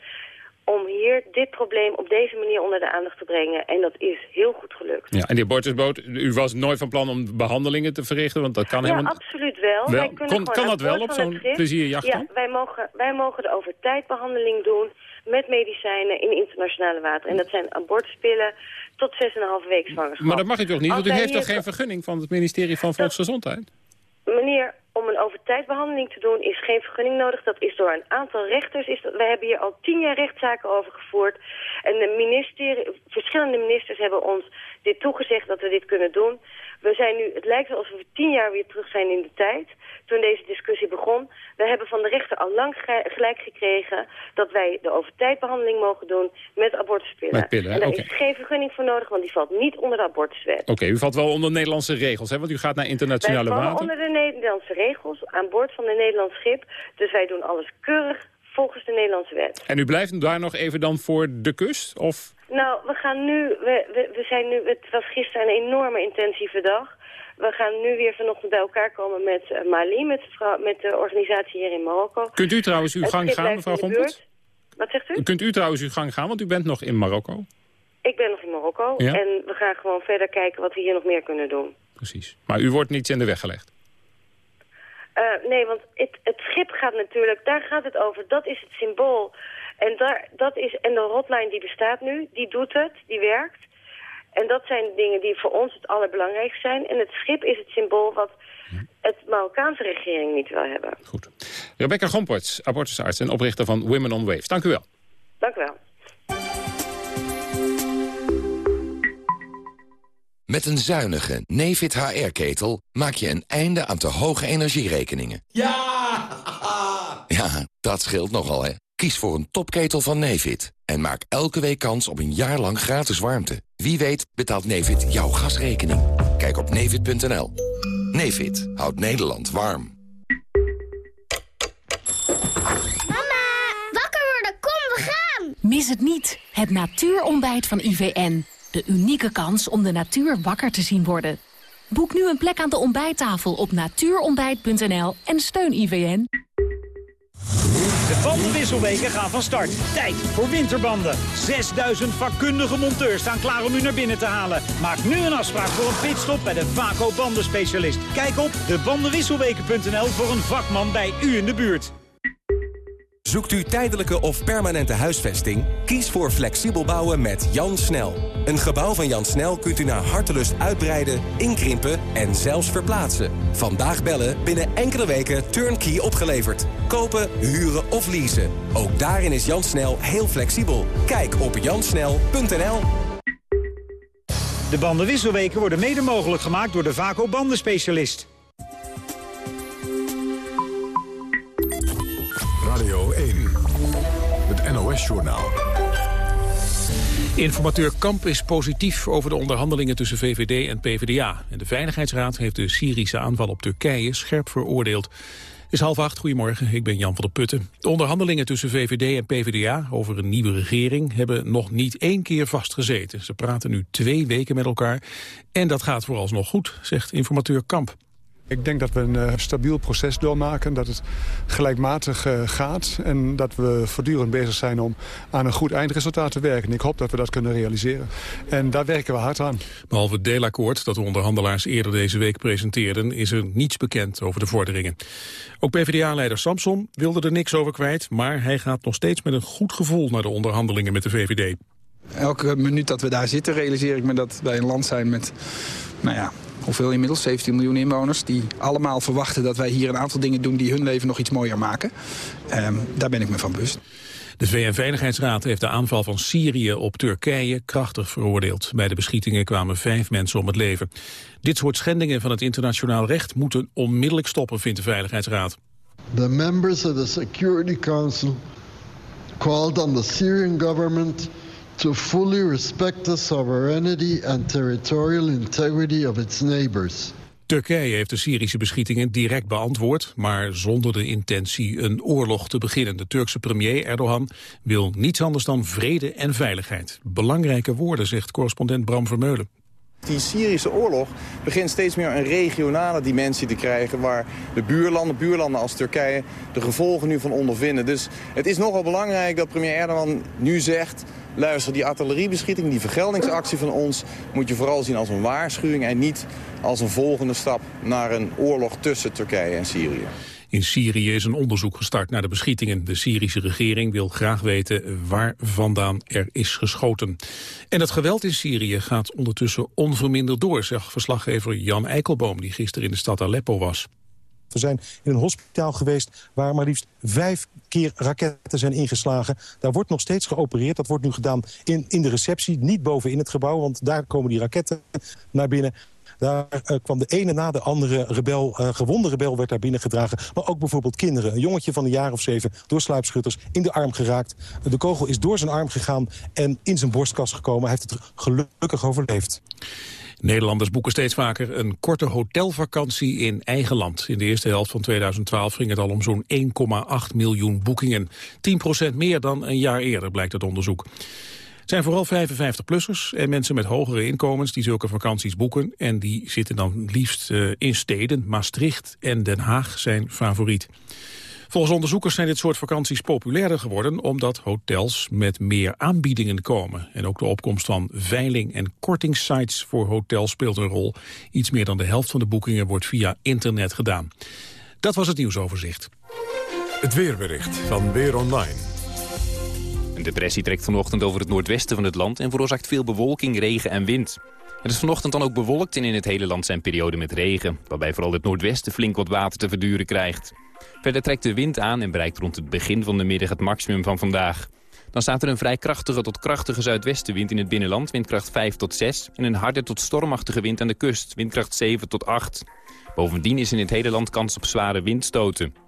om hier dit probleem op deze manier onder de aandacht te brengen. En dat is heel goed gelukt. Ja, en die abortusboot, u was nooit van plan om behandelingen te verrichten? Want dat kan ja, helemaal... absoluut wel. wel. Kon, kan dat wel op zo'n plezierjacht? Ja, wij mogen, wij mogen de overtijdbehandeling doen met medicijnen in internationale water. En dat zijn abortuspillen tot 6,5 weken zwangerschap. Maar dat mag u toch niet? want u heeft toch geen vergunning van het ministerie van Volksgezondheid? Meneer, om een overtijdbehandeling te doen is geen vergunning nodig. Dat is door een aantal rechters. Is dat, wij hebben hier al tien jaar rechtszaken over gevoerd. En de ministerie, verschillende ministers hebben ons dit toegezegd dat we dit kunnen doen. We zijn nu, het lijkt alsof we tien jaar weer terug zijn in de tijd, toen deze discussie begon. We hebben van de rechter al lang gelijk gekregen dat wij de overtijdbehandeling mogen doen met abortuspillen. Met pillen, en daar okay. is geen vergunning voor nodig, want die valt niet onder de abortuswet. Oké, okay, u valt wel onder Nederlandse regels, hè? want u gaat naar internationale wij water. onder de Nederlandse regels aan boord van een Nederlands schip. Dus wij doen alles keurig volgens de Nederlandse wet. En u blijft daar nog even dan voor de kust? Of... Nou, we gaan nu, we, we, we zijn nu, het was gisteren een enorme intensieve dag. We gaan nu weer vanochtend bij elkaar komen met uh, Mali, met, met de organisatie hier in Marokko. Kunt u trouwens uw gang gaan, mevrouw Gompert? Wat zegt u? Kunt u trouwens uw gang gaan, want u bent nog in Marokko? Ik ben nog in Marokko ja? en we gaan gewoon verder kijken wat we hier nog meer kunnen doen. Precies. Maar u wordt niets in de weg gelegd? Uh, nee, want het, het schip gaat natuurlijk, daar gaat het over. Dat is het symbool. En, daar, dat is, en de hotline die bestaat nu, die doet het, die werkt. En dat zijn de dingen die voor ons het allerbelangrijkste zijn. En het schip is het symbool wat het Marokkaanse regering niet wil hebben. Goed. Rebecca Gomperts, abortusarts en oprichter van Women on Waves. Dank u wel. Dank u wel. Met een zuinige Nefit HR-ketel maak je een einde aan te hoge energierekeningen. Ja! *laughs* Ja, dat scheelt nogal, hè. Kies voor een topketel van Nefit en maak elke week kans op een jaar lang gratis warmte. Wie weet betaalt Nefit jouw gasrekening. Kijk op nefit.nl. Nefit houdt Nederland warm. Mama, wakker worden, kom, we gaan! Mis het niet, het natuurontbijt van IVN. De unieke kans om de natuur wakker te zien worden. Boek nu een plek aan de ontbijttafel op natuurontbijt.nl en steun IVN. De bandenwisselweken gaan van start. Tijd voor winterbanden. 6000 vakkundige monteurs staan klaar om u naar binnen te halen. Maak nu een afspraak voor een pitstop bij de Vaco bandenspecialist. Kijk op debandenwisselweken.nl voor een vakman bij u in de buurt. Zoekt u tijdelijke of permanente huisvesting? Kies voor flexibel bouwen met Jan Snel. Een gebouw van Jan Snel kunt u naar hartelust uitbreiden, inkrimpen en zelfs verplaatsen. Vandaag bellen, binnen enkele weken turnkey opgeleverd. Kopen, huren of leasen. Ook daarin is Jan Snel heel flexibel. Kijk op jansnel.nl. De bandenwisselweken worden mede mogelijk gemaakt door de Vaco bandenspecialist. NOS-journaal. Informateur Kamp is positief over de onderhandelingen tussen VVD en PvdA. En de Veiligheidsraad heeft de Syrische aanval op Turkije scherp veroordeeld. Het is half acht, goedemorgen, ik ben Jan van der Putten. De onderhandelingen tussen VVD en PvdA over een nieuwe regering... hebben nog niet één keer vastgezeten. Ze praten nu twee weken met elkaar. En dat gaat vooralsnog goed, zegt informateur Kamp. Ik denk dat we een uh, stabiel proces doormaken, dat het gelijkmatig uh, gaat... en dat we voortdurend bezig zijn om aan een goed eindresultaat te werken. Ik hoop dat we dat kunnen realiseren. En daar werken we hard aan. Behalve het deelakkoord dat de onderhandelaars eerder deze week presenteerden... is er niets bekend over de vorderingen. Ook PvdA-leider Samson wilde er niks over kwijt... maar hij gaat nog steeds met een goed gevoel naar de onderhandelingen met de VVD. Elke minuut dat we daar zitten realiseer ik me dat wij een land zijn met... Nou ja, hoeveel inmiddels, 17 miljoen inwoners... die allemaal verwachten dat wij hier een aantal dingen doen... die hun leven nog iets mooier maken. Um, daar ben ik me van bewust. De VN-veiligheidsraad heeft de aanval van Syrië op Turkije krachtig veroordeeld. Bij de beschietingen kwamen vijf mensen om het leven. Dit soort schendingen van het internationaal recht moeten onmiddellijk stoppen, vindt de Veiligheidsraad. The members of the Security Council called on the Syrian government to fully respect the sovereignty and territorial integrity of its neighbors. Turkije heeft de Syrische beschietingen direct beantwoord, maar zonder de intentie een oorlog te beginnen. De Turkse premier Erdogan wil niets anders dan vrede en veiligheid. Belangrijke woorden, zegt correspondent Bram Vermeulen. Die Syrische oorlog begint steeds meer een regionale dimensie te krijgen... waar de buurlanden, buurlanden als Turkije, de gevolgen nu van ondervinden. Dus het is nogal belangrijk dat premier Erdogan nu zegt... luister, die artilleriebeschieting, die vergeldingsactie van ons... moet je vooral zien als een waarschuwing en niet als een volgende stap... naar een oorlog tussen Turkije en Syrië. In Syrië is een onderzoek gestart naar de beschietingen. De Syrische regering wil graag weten waar vandaan er is geschoten. En het geweld in Syrië gaat ondertussen onverminderd door, zegt verslaggever Jan Eikelboom, die gisteren in de stad Aleppo was. We zijn in een hospitaal geweest waar maar liefst vijf keer raketten zijn ingeslagen. Daar wordt nog steeds geopereerd. Dat wordt nu gedaan in, in de receptie, niet bovenin het gebouw... want daar komen die raketten naar binnen. Daar uh, kwam de ene na de andere rebel, uh, gewonde rebel werd daar binnengedragen. Maar ook bijvoorbeeld kinderen. Een jongetje van een jaar of zeven door sluipschutters in de arm geraakt. De kogel is door zijn arm gegaan en in zijn borstkas gekomen. Hij heeft het gelukkig overleefd. Nederlanders boeken steeds vaker een korte hotelvakantie in eigen land. In de eerste helft van 2012 ging het al om zo'n 1,8 miljoen boekingen. 10% meer dan een jaar eerder, blijkt het onderzoek. Zijn vooral 55-plussers en mensen met hogere inkomens die zulke vakanties boeken. En die zitten dan liefst uh, in steden. Maastricht en Den Haag zijn favoriet. Volgens onderzoekers zijn dit soort vakanties populairder geworden... omdat hotels met meer aanbiedingen komen. En ook de opkomst van veiling- en kortingssites voor hotels speelt een rol. Iets meer dan de helft van de boekingen wordt via internet gedaan. Dat was het nieuwsoverzicht. Het weerbericht van Weer Online. Een depressie trekt vanochtend over het noordwesten van het land... en veroorzaakt veel bewolking, regen en wind. Het is vanochtend dan ook bewolkt en in het hele land zijn perioden met regen... waarbij vooral het noordwesten flink wat water te verduren krijgt. Verder trekt de wind aan en bereikt rond het begin van de middag het maximum van vandaag. Dan staat er een vrij krachtige tot krachtige zuidwestenwind in het binnenland, windkracht 5 tot 6... en een harde tot stormachtige wind aan de kust, windkracht 7 tot 8. Bovendien is in het hele land kans op zware windstoten.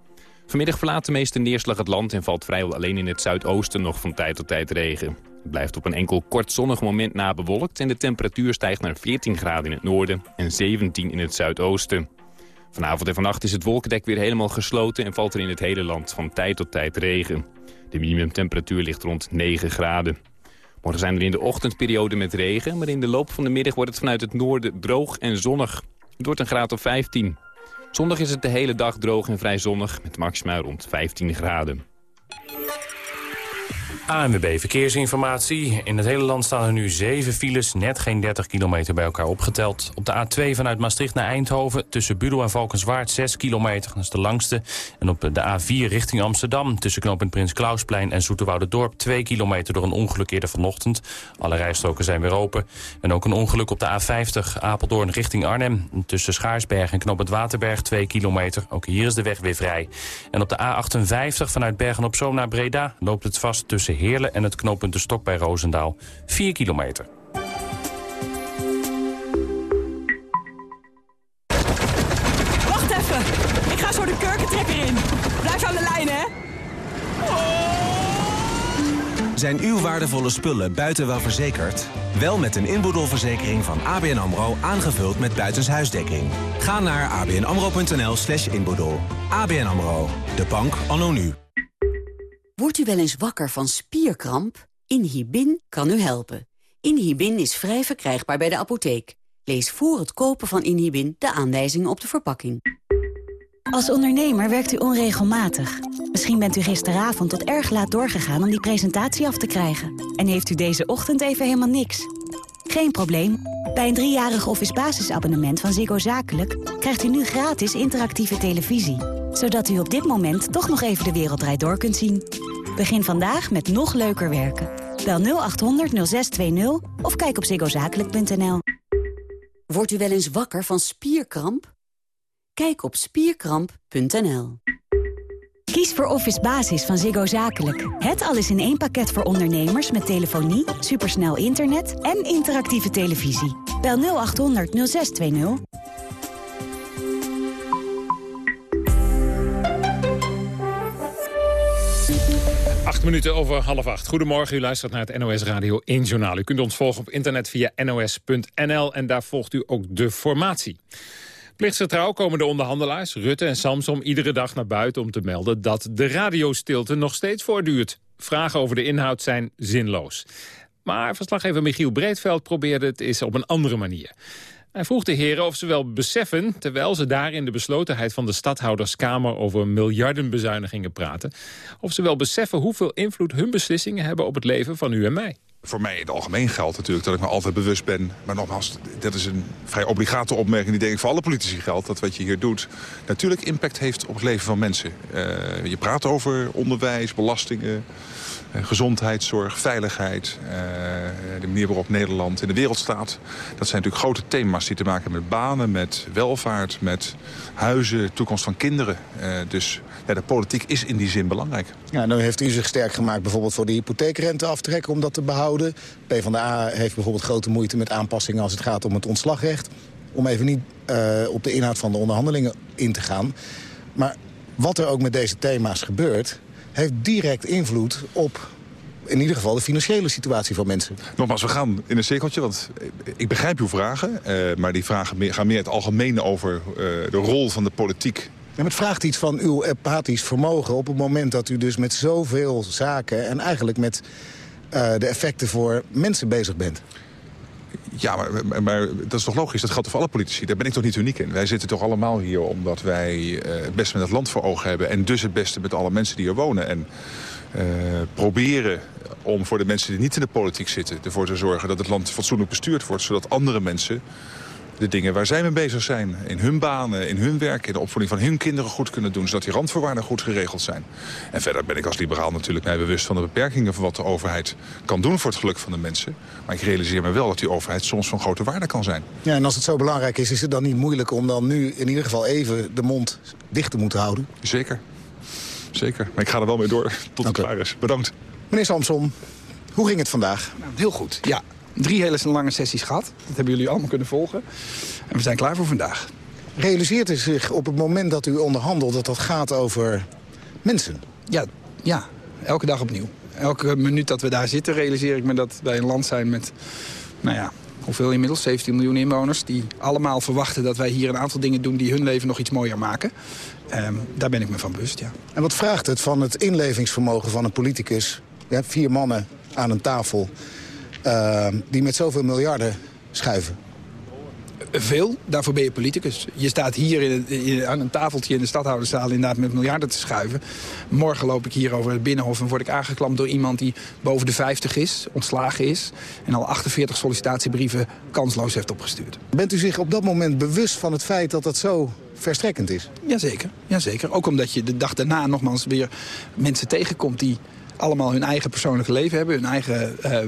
Vanmiddag verlaat de meeste neerslag het land en valt vrijwel alleen in het zuidoosten nog van tijd tot tijd regen. Het blijft op een enkel kort zonnig moment na bewolkt en de temperatuur stijgt naar 14 graden in het noorden en 17 in het zuidoosten. Vanavond en vannacht is het wolkendek weer helemaal gesloten en valt er in het hele land van tijd tot tijd regen. De minimumtemperatuur ligt rond 9 graden. Morgen zijn er in de ochtendperiode met regen, maar in de loop van de middag wordt het vanuit het noorden droog en zonnig. Het wordt een graad of 15. Zondag is het de hele dag droog en vrij zonnig met maxima rond 15 graden. ANWB Verkeersinformatie. In het hele land staan er nu 7 files, net geen 30 kilometer bij elkaar opgeteld. Op de A2 vanuit Maastricht naar Eindhoven tussen Budel en Valkenswaard 6 kilometer, dat is de langste. En op de A4 richting Amsterdam tussen knooppunt Prins Klausplein en Dorp 2 kilometer door een ongeluk eerder vanochtend. Alle rijstroken zijn weer open. En ook een ongeluk op de A50 Apeldoorn richting Arnhem. Tussen Schaarsberg en knooppunt Waterberg 2 kilometer. Ook hier is de weg weer vrij. En op de A58 vanuit Bergen-op-Zoom naar Breda loopt het vast tussen Heerlen en het knooppunt De Stok bij Roosendaal. 4 kilometer. Wacht even. Ik ga zo de kurkentrekker in. Blijf aan de lijn, hè. Zijn uw waardevolle spullen buiten wel verzekerd? Wel met een inboedelverzekering van ABN AMRO aangevuld met buitenshuisdekking. Ga naar abnamro.nl slash inboedel. ABN AMRO, de bank anno nu. Wordt u wel eens wakker van spierkramp? Inhibin kan u helpen. Inhibin is vrij verkrijgbaar bij de apotheek. Lees voor het kopen van Inhibin de aanwijzingen op de verpakking. Als ondernemer werkt u onregelmatig. Misschien bent u gisteravond tot erg laat doorgegaan om die presentatie af te krijgen. En heeft u deze ochtend even helemaal niks. Geen probleem. Bij een driejarig office basisabonnement van Ziggo Zakelijk... krijgt u nu gratis interactieve televisie. Zodat u op dit moment toch nog even de wereld draait door kunt zien. Begin vandaag met nog leuker werken. Bel 0800 0620 of kijk op ziggozakelijk.nl. Wordt u wel eens wakker van spierkramp? Kijk op spierkramp.nl. Kies voor Office Basis van Ziggo Zakelijk. Het alles in één pakket voor ondernemers met telefonie, supersnel internet en interactieve televisie. Bel 0800 0620. Acht minuten over half acht. Goedemorgen, u luistert naar het NOS Radio 1 Journaal. U kunt ons volgen op internet via nos.nl en daar volgt u ook de formatie. Plichtsgetrouw komen de onderhandelaars, Rutte en Samsom, iedere dag naar buiten om te melden dat de radiostilte nog steeds voortduurt. Vragen over de inhoud zijn zinloos. Maar verslaggever Michiel Breedveld probeerde het eens op een andere manier. Hij vroeg de heren of ze wel beseffen, terwijl ze daar in de beslotenheid van de stadhouderskamer over miljardenbezuinigingen praten, of ze wel beseffen hoeveel invloed hun beslissingen hebben op het leven van u en mij voor mij in het algemeen geldt natuurlijk dat ik me altijd bewust ben. Maar nogmaals, dat is een vrij obligate opmerking die denk ik voor alle politici geldt. Dat wat je hier doet natuurlijk impact heeft op het leven van mensen. Uh, je praat over onderwijs, belastingen, uh, gezondheidszorg, veiligheid. Uh, de manier waarop Nederland in de wereld staat. Dat zijn natuurlijk grote thema's die te maken hebben met banen, met welvaart, met huizen, toekomst van kinderen. dus ja, de politiek is in die zin belangrijk. Ja, nu heeft u zich sterk gemaakt bijvoorbeeld voor de hypotheekrente aftrekken om dat te behouden. PvdA heeft bijvoorbeeld grote moeite met aanpassingen als het gaat om het ontslagrecht. Om even niet uh, op de inhoud van de onderhandelingen in te gaan. Maar wat er ook met deze thema's gebeurt, heeft direct invloed op in ieder geval de financiële situatie van mensen. Nogmaals, we gaan in een cirkeltje, want ik begrijp uw vragen. Uh, maar die vragen gaan meer het algemene over uh, de rol van de politiek het vraagt iets van uw empathisch vermogen op het moment dat u dus met zoveel zaken... en eigenlijk met uh, de effecten voor mensen bezig bent. Ja, maar, maar, dat is toch logisch? Dat geldt voor alle politici. Daar ben ik toch niet uniek in. Wij zitten toch allemaal hier omdat wij uh, het beste met het land voor ogen hebben... en dus het beste met alle mensen die er wonen. En uh, proberen om voor de mensen die niet in de politiek zitten... ervoor te zorgen dat het land fatsoenlijk bestuurd wordt... zodat andere mensen de dingen waar zij mee bezig zijn. In hun banen, in hun werk, in de opvoeding van hun kinderen goed kunnen doen. Zodat die randvoorwaarden goed geregeld zijn. En verder ben ik als liberaal natuurlijk mij bewust van de beperkingen... van wat de overheid kan doen voor het geluk van de mensen. Maar ik realiseer me wel dat die overheid soms van grote waarde kan zijn. Ja, en als het zo belangrijk is, is het dan niet moeilijk om dan nu in ieder geval even de mond dicht te moeten houden? Zeker. Zeker. Maar ik ga er wel mee door tot het klaar is. Bedankt. Meneer Samson, hoe ging het vandaag? Nou, heel goed, ja. Drie hele lange sessies gehad. Dat hebben jullie allemaal kunnen volgen. En we zijn klaar voor vandaag. Realiseert u zich op het moment dat u onderhandelt dat dat gaat over mensen? Ja, ja. elke dag opnieuw. Elke minuut dat we daar zitten realiseer ik me dat wij een land zijn met... nou ja, hoeveel inmiddels? 17 miljoen inwoners. Die allemaal verwachten dat wij hier een aantal dingen doen... die hun leven nog iets mooier maken. Ehm, daar ben ik me van bewust, ja. En wat vraagt het van het inlevingsvermogen van een politicus? Je hebt vier mannen aan een tafel uh, die met zoveel miljarden schuiven. Veel, daarvoor ben je politicus. Je staat hier in, in, aan een tafeltje in de stadhouderszaal inderdaad met miljarden te schuiven. Morgen loop ik hier over het Binnenhof en word ik aangeklampt door iemand die boven de 50 is, ontslagen is... en al 48 sollicitatiebrieven kansloos heeft opgestuurd. Bent u zich op dat moment bewust van het feit dat dat zo verstrekkend is? Jazeker, jazeker. Ook omdat je de dag daarna nogmaals weer mensen tegenkomt... die allemaal hun eigen persoonlijke leven hebben, hun eigen... Uh,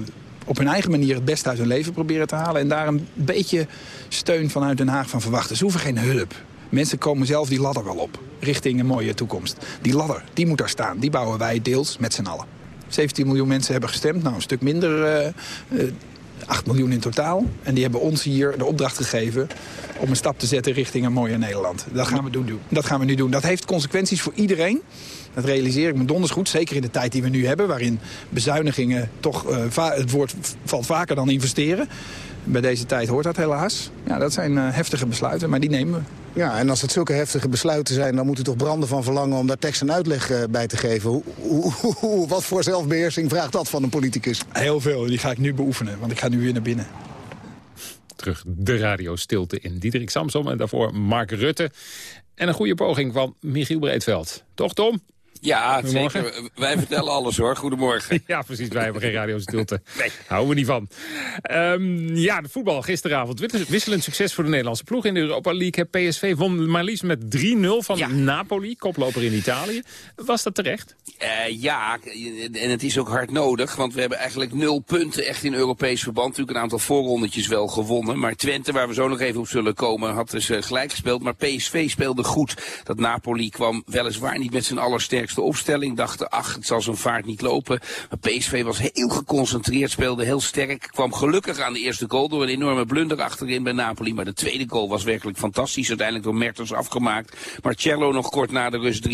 op hun eigen manier het beste uit hun leven proberen te halen... en daar een beetje steun vanuit Den Haag van verwachten. Ze hoeven geen hulp. Mensen komen zelf die ladder wel op, richting een mooie toekomst. Die ladder, die moet daar staan. Die bouwen wij deels met z'n allen. 17 miljoen mensen hebben gestemd, nou een stuk minder... Uh, uh, 8 miljoen in totaal. En die hebben ons hier de opdracht gegeven om een stap te zetten richting een mooier Nederland. Dat gaan we, doen. Dat gaan we nu doen. Dat heeft consequenties voor iedereen. Dat realiseer ik me donders goed. Zeker in de tijd die we nu hebben. Waarin bezuinigingen toch... Uh, het woord valt vaker dan investeren. Bij deze tijd hoort dat helaas. Ja, dat zijn uh, heftige besluiten, maar die nemen we. Ja, en als het zulke heftige besluiten zijn... dan moet u toch branden van verlangen om daar tekst en uitleg uh, bij te geven. Hoe, hoe, hoe, wat voor zelfbeheersing vraagt dat van een politicus? Heel veel. Die ga ik nu beoefenen, want ik ga nu weer naar binnen. Terug de radiostilte in Diederik Samsom en daarvoor Mark Rutte. En een goede poging van Michiel Breedveld. Toch, Tom? Ja, zeker. Wij vertellen alles hoor. Goedemorgen. *laughs* ja, precies. Wij hebben geen radiostilte. *laughs* nee. Houden we niet van. Um, ja, de voetbal gisteravond. Wisselend succes voor de Nederlandse ploeg in de Europa League. PSV won maar liefst met 3-0 van ja. Napoli, koploper in Italië. Was dat terecht? Uh, ja, en het is ook hard nodig. Want we hebben eigenlijk nul punten echt in Europees verband. Natuurlijk een aantal voorrondetjes wel gewonnen. Maar Twente, waar we zo nog even op zullen komen, had dus uh, gelijk gespeeld. Maar PSV speelde goed. Dat Napoli kwam weliswaar niet met zijn allersterkste sterkste opstelling. Dachten, ach, het zal zijn vaart niet lopen. Maar PSV was heel geconcentreerd, speelde heel sterk. Kwam gelukkig aan de eerste goal door een enorme blunder achterin bij Napoli. Maar de tweede goal was werkelijk fantastisch. Uiteindelijk door Mertens afgemaakt. Marcello nog kort na de rust 3-0.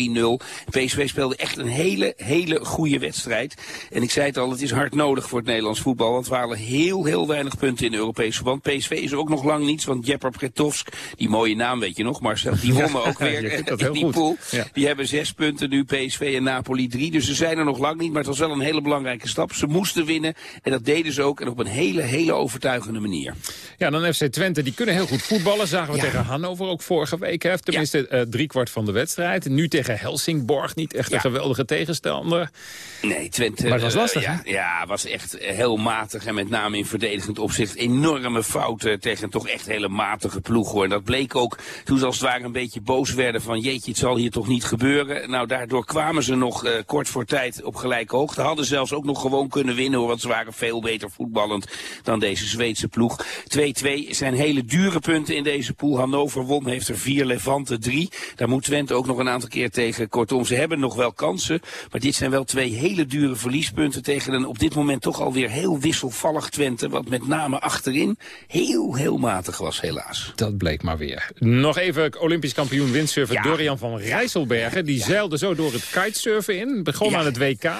PSV speelde echt een hele, hele goede wedstrijd. En ik zei het al, het is hard nodig voor het Nederlands voetbal. Want we halen heel, heel weinig punten in de Europese verband. PSV is er ook nog lang niets, want Jepper Pretovsk, die mooie naam weet je nog, Marcel, die wonnen ook *laughs* weer *laughs* in die pool. Ja. Die hebben zes punten nu, PSV en Napoli 3. Dus ze zijn er nog lang niet, maar het was wel een hele belangrijke stap. Ze moesten winnen en dat deden ze ook en op een hele, hele overtuigende manier. Ja, dan FC Twente, die kunnen heel goed voetballen. Zagen we ja. tegen Hannover ook vorige week. Hè? Tenminste, ja. uh, driekwart van de wedstrijd. Nu tegen Helsingborg, niet echt een geweldige tegenstander. Nee, Twente... Maar het was lastig, uh, ja, was echt heel matig. En met name in verdedigend opzicht enorme fouten tegen toch echt hele matige ploeg. Hoor. En dat bleek ook toen ze als het ware een beetje boos werden van... jeetje, het zal hier toch niet gebeuren. Nou, daardoor kwamen ze nog uh, kort voor tijd op gelijke hoogte. Hadden zelfs ook nog gewoon kunnen winnen, hoor, want ze waren veel beter voetballend dan deze Zweedse ploeg. 2-2 zijn hele dure punten in deze pool. Hannover won, heeft er vier, Levante drie. Daar moet Twente ook nog een aantal keer tegen. Kortom, ze hebben nog wel kansen. Maar dit zijn wel twee hele dure verliespunten tegen een op dit moment toch alweer heel wisselvallig Twente. Wat met name achterin heel, heel matig was, helaas. Dat bleek maar weer. Nog even Olympisch kampioen windsurfer ja. Dorian van Rijsselbergen. Die ja. zeilde zo door het kitesurfen in. Begon ja. aan het WK.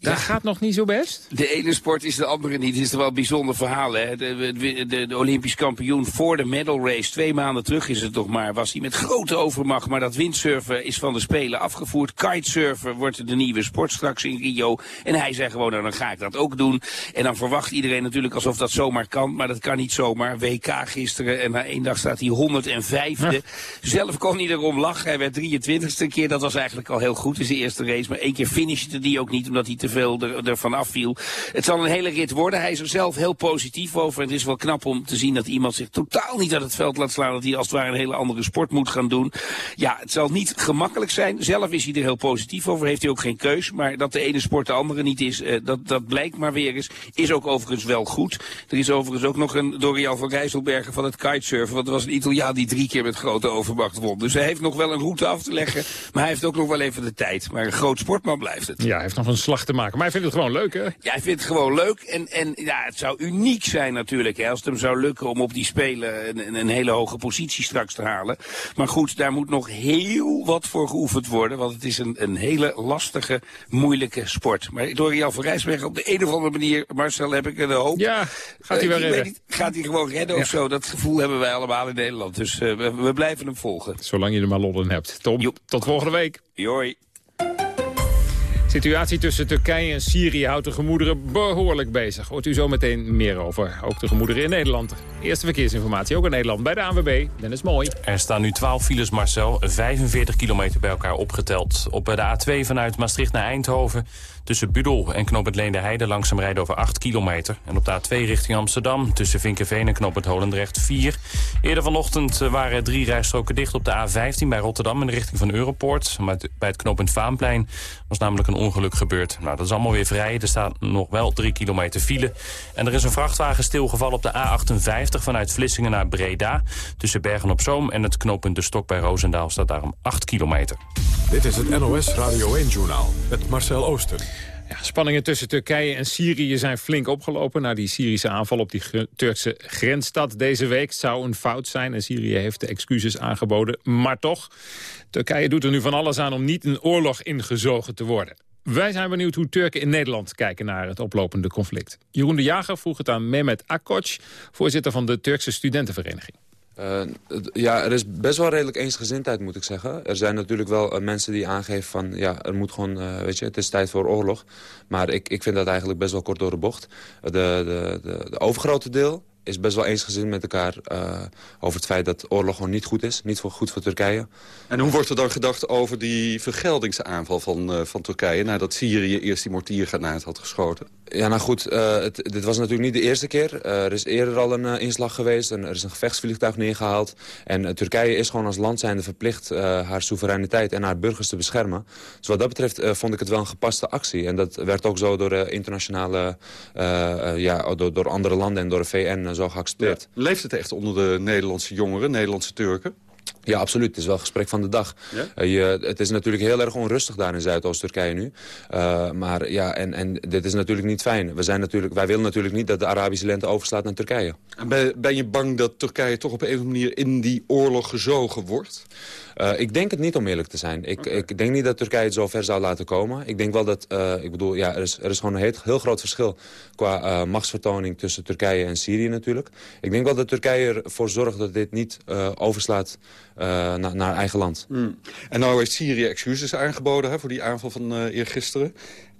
Dat ja. gaat nog niet zo best? De ene sport is de andere niet. Het is wel een bijzonder verhaal. Hè? De, de, de, de Olympisch kampioen voor de medal race, twee maanden terug is het toch maar, was hij met grote overmacht. Maar dat windsurfen is van de Spelen afgevoerd. Kitesurfen wordt de nieuwe sport straks in Rio. En hij zei gewoon, nou, dan ga ik dat ook doen. En dan verwacht iedereen natuurlijk alsof dat zomaar kan. Maar dat kan niet zomaar. WK gisteren en na één dag staat hij 105e. Ja. Zelf kon hij erom lachen. Hij werd 23ste keer. Dat was eigenlijk al heel goed in zijn eerste race. Maar één keer finishte hij ook niet omdat hij te veel er, ervan afviel. Het zal een hele rit worden. Hij is er zelf heel positief over. En het is wel knap om te zien dat iemand zich totaal niet uit het veld laat slaan. Dat hij als het ware een hele andere sport moet gaan doen. Ja, het zal niet gemakkelijk zijn. Zelf is hij er heel positief over. Heeft hij ook geen keus. Maar dat de ene sport de andere niet is, uh, dat, dat blijkt maar weer eens. Is ook overigens wel goed. Er is overigens ook nog een Dorian van Rijsselbergen van het kitesurfen. Want er was een Italiaan die drie keer met grote overmacht won. Dus hij heeft nog wel een route af te leggen. Maar hij heeft ook nog wel even de tijd. Maar een groot sportman blijft het. Ja, hij heeft nog een slag maken. Maar hij vindt het gewoon leuk, hè? Ja, hij vindt het gewoon leuk. En, en ja, het zou uniek zijn natuurlijk. Hè, als het hem zou lukken om op die Spelen een, een hele hoge positie straks te halen. Maar goed, daar moet nog heel wat voor geoefend worden. Want het is een, een hele lastige, moeilijke sport. Maar door Jan van Rijsbergen op de een of andere manier, Marcel, heb ik een hoop. Ja, gaat hij wel uh, redden. Niet, gaat hij gewoon redden ja. of zo? Dat gevoel hebben wij allemaal in Nederland. Dus uh, we, we, blijven hem volgen. Zolang je er maar lol in hebt. Tom, Joep. tot volgende week. Joi. De situatie tussen Turkije en Syrië houdt de gemoederen behoorlijk bezig. Hoort u zo meteen meer over. Ook de gemoederen in Nederland. Eerste verkeersinformatie ook in Nederland bij de ANWB. Dennis Mooi. Er staan nu 12 files, Marcel. 45 kilometer bij elkaar opgeteld. Op de A2 vanuit Maastricht naar Eindhoven. Tussen Budel en Knoop Heide langzaam rijden over 8 kilometer. En op de A2 richting Amsterdam tussen Vinkenveen en Knoop het Holendrecht 4. Eerder vanochtend waren drie rijstroken dicht op de A15 bij Rotterdam in de richting van Europoort. Maar bij het knooppunt Vaanplein was namelijk een ongeluk gebeurd. Nou, dat is allemaal weer vrij. Er staat nog wel 3 kilometer file. En er is een vrachtwagen stilgevallen op de A58 vanuit Vlissingen naar Breda. Tussen Bergen op Zoom en het knooppunt De Stok bij Roosendaal staat daarom 8 kilometer. Dit is het NOS Radio 1-journaal met Marcel Ooster. Ja, spanningen tussen Turkije en Syrië zijn flink opgelopen... na die Syrische aanval op die Turkse grensstad deze week. zou een fout zijn en Syrië heeft de excuses aangeboden. Maar toch, Turkije doet er nu van alles aan om niet een oorlog ingezogen te worden. Wij zijn benieuwd hoe Turken in Nederland kijken naar het oplopende conflict. Jeroen de Jager vroeg het aan Mehmet Akkoc, voorzitter van de Turkse studentenvereniging. Uh, ja, er is best wel redelijk eensgezindheid, moet ik zeggen. Er zijn natuurlijk wel uh, mensen die aangeven van... ja, er moet gewoon, uh, weet je, het is tijd voor oorlog. Maar ik, ik vind dat eigenlijk best wel kort door de bocht. De, de, de, de overgrote deel is best wel eensgezind met elkaar over het feit dat oorlog gewoon niet goed is. Niet voor, goed voor Turkije. En hoe wordt er dan gedacht over die vergeldingsaanval van, van Turkije... nadat Syrië eerst die mortiergranaat had geschoten? Ja, nou goed, uh, het, dit was natuurlijk niet de eerste keer. er is eerder al een inslag geweest en er is een gevechtsvliegtuig neergehaald. En Turkije is gewoon als land zijnde verplicht haar soevereiniteit en haar burgers te beschermen. Dus wat dat betreft vond ik het wel een gepaste actie. En dat werd ook zo door internationale, ja, door, door andere landen en door de VN zo geaccepteerd. Ja. Leeft het echt onder de Nederlandse jongeren, Nederlandse Turken? Ja, absoluut. Het is wel gesprek van de dag. Ja? Uh, je, het is natuurlijk heel erg onrustig daar in Zuidoost-Turkije nu. Uh, maar ja, en, en dit is natuurlijk niet fijn. We zijn natuurlijk, wij willen natuurlijk niet dat de Arabische lente overslaat naar Turkije. En ben, ben je bang dat Turkije toch op een of andere manier in die oorlog gezogen wordt? Uh, ik denk het niet om eerlijk te zijn. Ik, okay. ik denk niet dat Turkije het zo ver zou laten komen. Ik denk wel dat, uh, ik bedoel, ja, er is, er is gewoon een heel, heel groot verschil qua uh, machtsvertoning tussen Turkije en Syrië natuurlijk. Ik denk wel dat Turkije ervoor zorgt dat dit niet overslaat na, naar eigen land. Mm. En nou heeft Syrië excuses aangeboden hè, voor die aanval van eergisteren.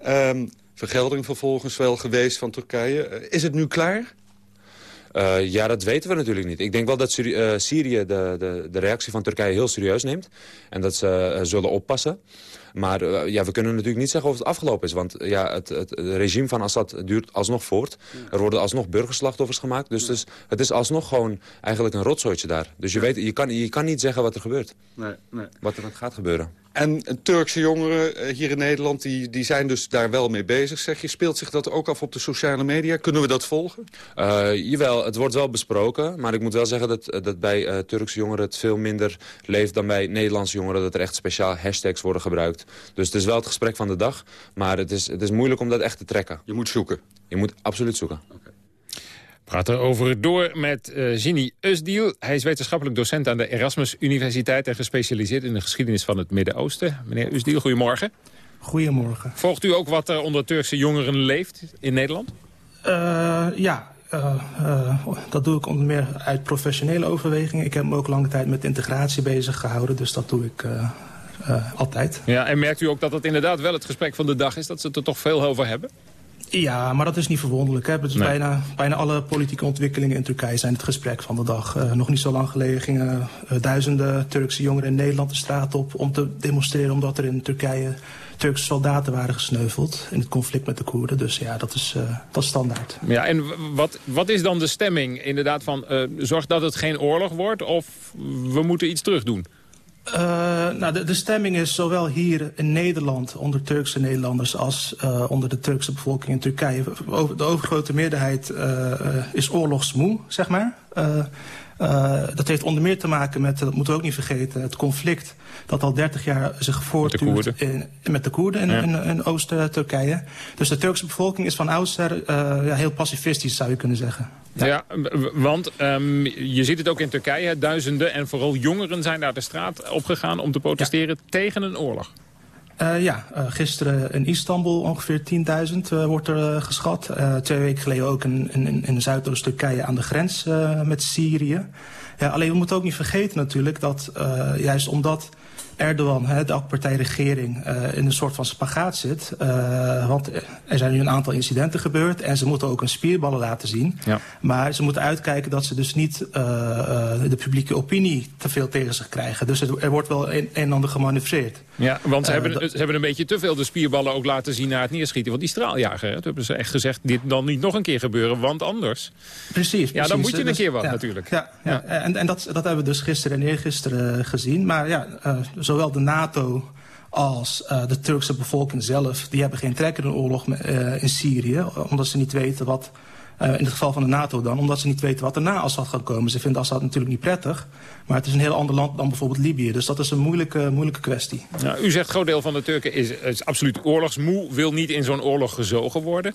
Um, vergelding vervolgens wel geweest van Turkije. is het nu klaar? Uh, ja, dat weten we natuurlijk niet. Ik denk wel dat Syri uh, Syrië de, de, de reactie van Turkije heel serieus neemt. En dat ze uh, zullen oppassen. Maar ja, we kunnen natuurlijk niet zeggen of het afgelopen is. Want ja, het, het, het regime van Assad duurt alsnog voort. Er worden alsnog burgerslachtoffers gemaakt. Dus, dus het is alsnog gewoon eigenlijk een rotzooitje daar. Dus je, weet, je, kan, je kan niet zeggen wat er gebeurt. Nee, nee. Wat er gaat gebeuren. En Turkse jongeren hier in Nederland, die, die zijn dus daar wel mee bezig, zeg je. Speelt zich dat ook af op de sociale media? Kunnen we dat volgen? Uh, jawel, het wordt wel besproken. Maar ik moet wel zeggen dat, dat bij uh, Turkse jongeren het veel minder leeft dan bij Nederlandse jongeren. Dat er echt speciaal hashtags worden gebruikt. Dus het is wel het gesprek van de dag. Maar het is, het is moeilijk om dat echt te trekken. Je moet zoeken? Je moet absoluut zoeken. Okay. We praten erover door met uh, Ginny Usdiel. Hij is wetenschappelijk docent aan de Erasmus Universiteit... en gespecialiseerd in de geschiedenis van het Midden-Oosten. Meneer Usdiel, goedemorgen. Goedemorgen. Volgt u ook wat er onder Turkse jongeren leeft in Nederland? Uh, ja, uh, uh, dat doe ik onder meer uit professionele overwegingen. Ik heb me ook lange tijd met integratie bezig gehouden, dus dat doe ik altijd. Ja, en merkt u ook dat het inderdaad wel het gesprek van de dag is... dat ze het er toch veel over hebben? Ja, maar dat is niet verwonderlijk. Hè? Bijna, bijna alle politieke ontwikkelingen in Turkije zijn het gesprek van de dag. Uh, nog niet zo lang geleden gingen uh, duizenden Turkse jongeren in Nederland de straat op... om te demonstreren omdat er in Turkije Turkse soldaten waren gesneuveld... in het conflict met de Koerden. Dus ja, dat is, uh, dat is standaard. Ja, en wat, wat is dan de stemming inderdaad van... zorg dat het geen oorlog wordt of we moeten iets terug doen? Uh, nou, de, stemming is zowel hier in Nederland onder Turkse Nederlanders als uh, onder de Turkse bevolking in Turkije. De overgrote meerderheid uh, is oorlogsmoe, zeg maar. Dat heeft onder meer te maken met, dat moeten we ook niet vergeten, het conflict dat al 30 jaar zich voortduurt in, met de Koerden in, ja. in, in Oost-Turkije. Dus de Turkse bevolking is van oudsher ja, heel pacifistisch, zou je kunnen zeggen. Ja, ja want um, je ziet het ook in Turkije. Duizenden en vooral jongeren zijn daar de straat opgegaan om te protesteren ja. tegen een oorlog. Uh, ja, uh, gisteren in Istanbul ongeveer 10.000 uh, wordt er geschat. twee weken geleden ook in, in, in Zuidoost-Turkije aan de grens met Syrië. Ja, alleen we moeten ook niet vergeten natuurlijk dat juist omdat Erdogan, hè, de partijregering, uh, in een soort van spagaat zit. Uh, want er zijn nu een aantal incidenten gebeurd en ze moeten ook een spierballen laten zien. Ja. Maar ze moeten uitkijken dat ze dus niet uh, de publieke opinie te veel tegen zich krijgen. Dus er, er wordt wel een, een en ander gemanoeuvreerd. Ja, want ze, hebben, ze hebben een beetje te veel de spierballen ook laten zien naar het neerschieten van die straaljager. Hè? Toen hebben ze echt gezegd, dit dan niet nog een keer gebeuren, want anders. Precies. precies. Ja, dan moet je een dus, keer wat ja, natuurlijk. Ja, ja. ja. en, en dat, dat hebben we dus gisteren en eergisteren gezien. Maar ja, zowel de NATO als uh, de Turkse bevolking zelf... die hebben geen trek in een oorlog uh, in Syrië... omdat ze niet weten wat... Uh, in het geval van de NATO dan, omdat ze niet weten wat er na Assad gaat komen. Ze vinden Assad natuurlijk niet prettig, maar het is een heel ander land dan bijvoorbeeld Libië. Dus dat is een moeilijke, moeilijke kwestie. Nou, u zegt, groot deel van de Turken is, absoluut oorlogsmoe, wil niet in zo'n oorlog gezogen worden.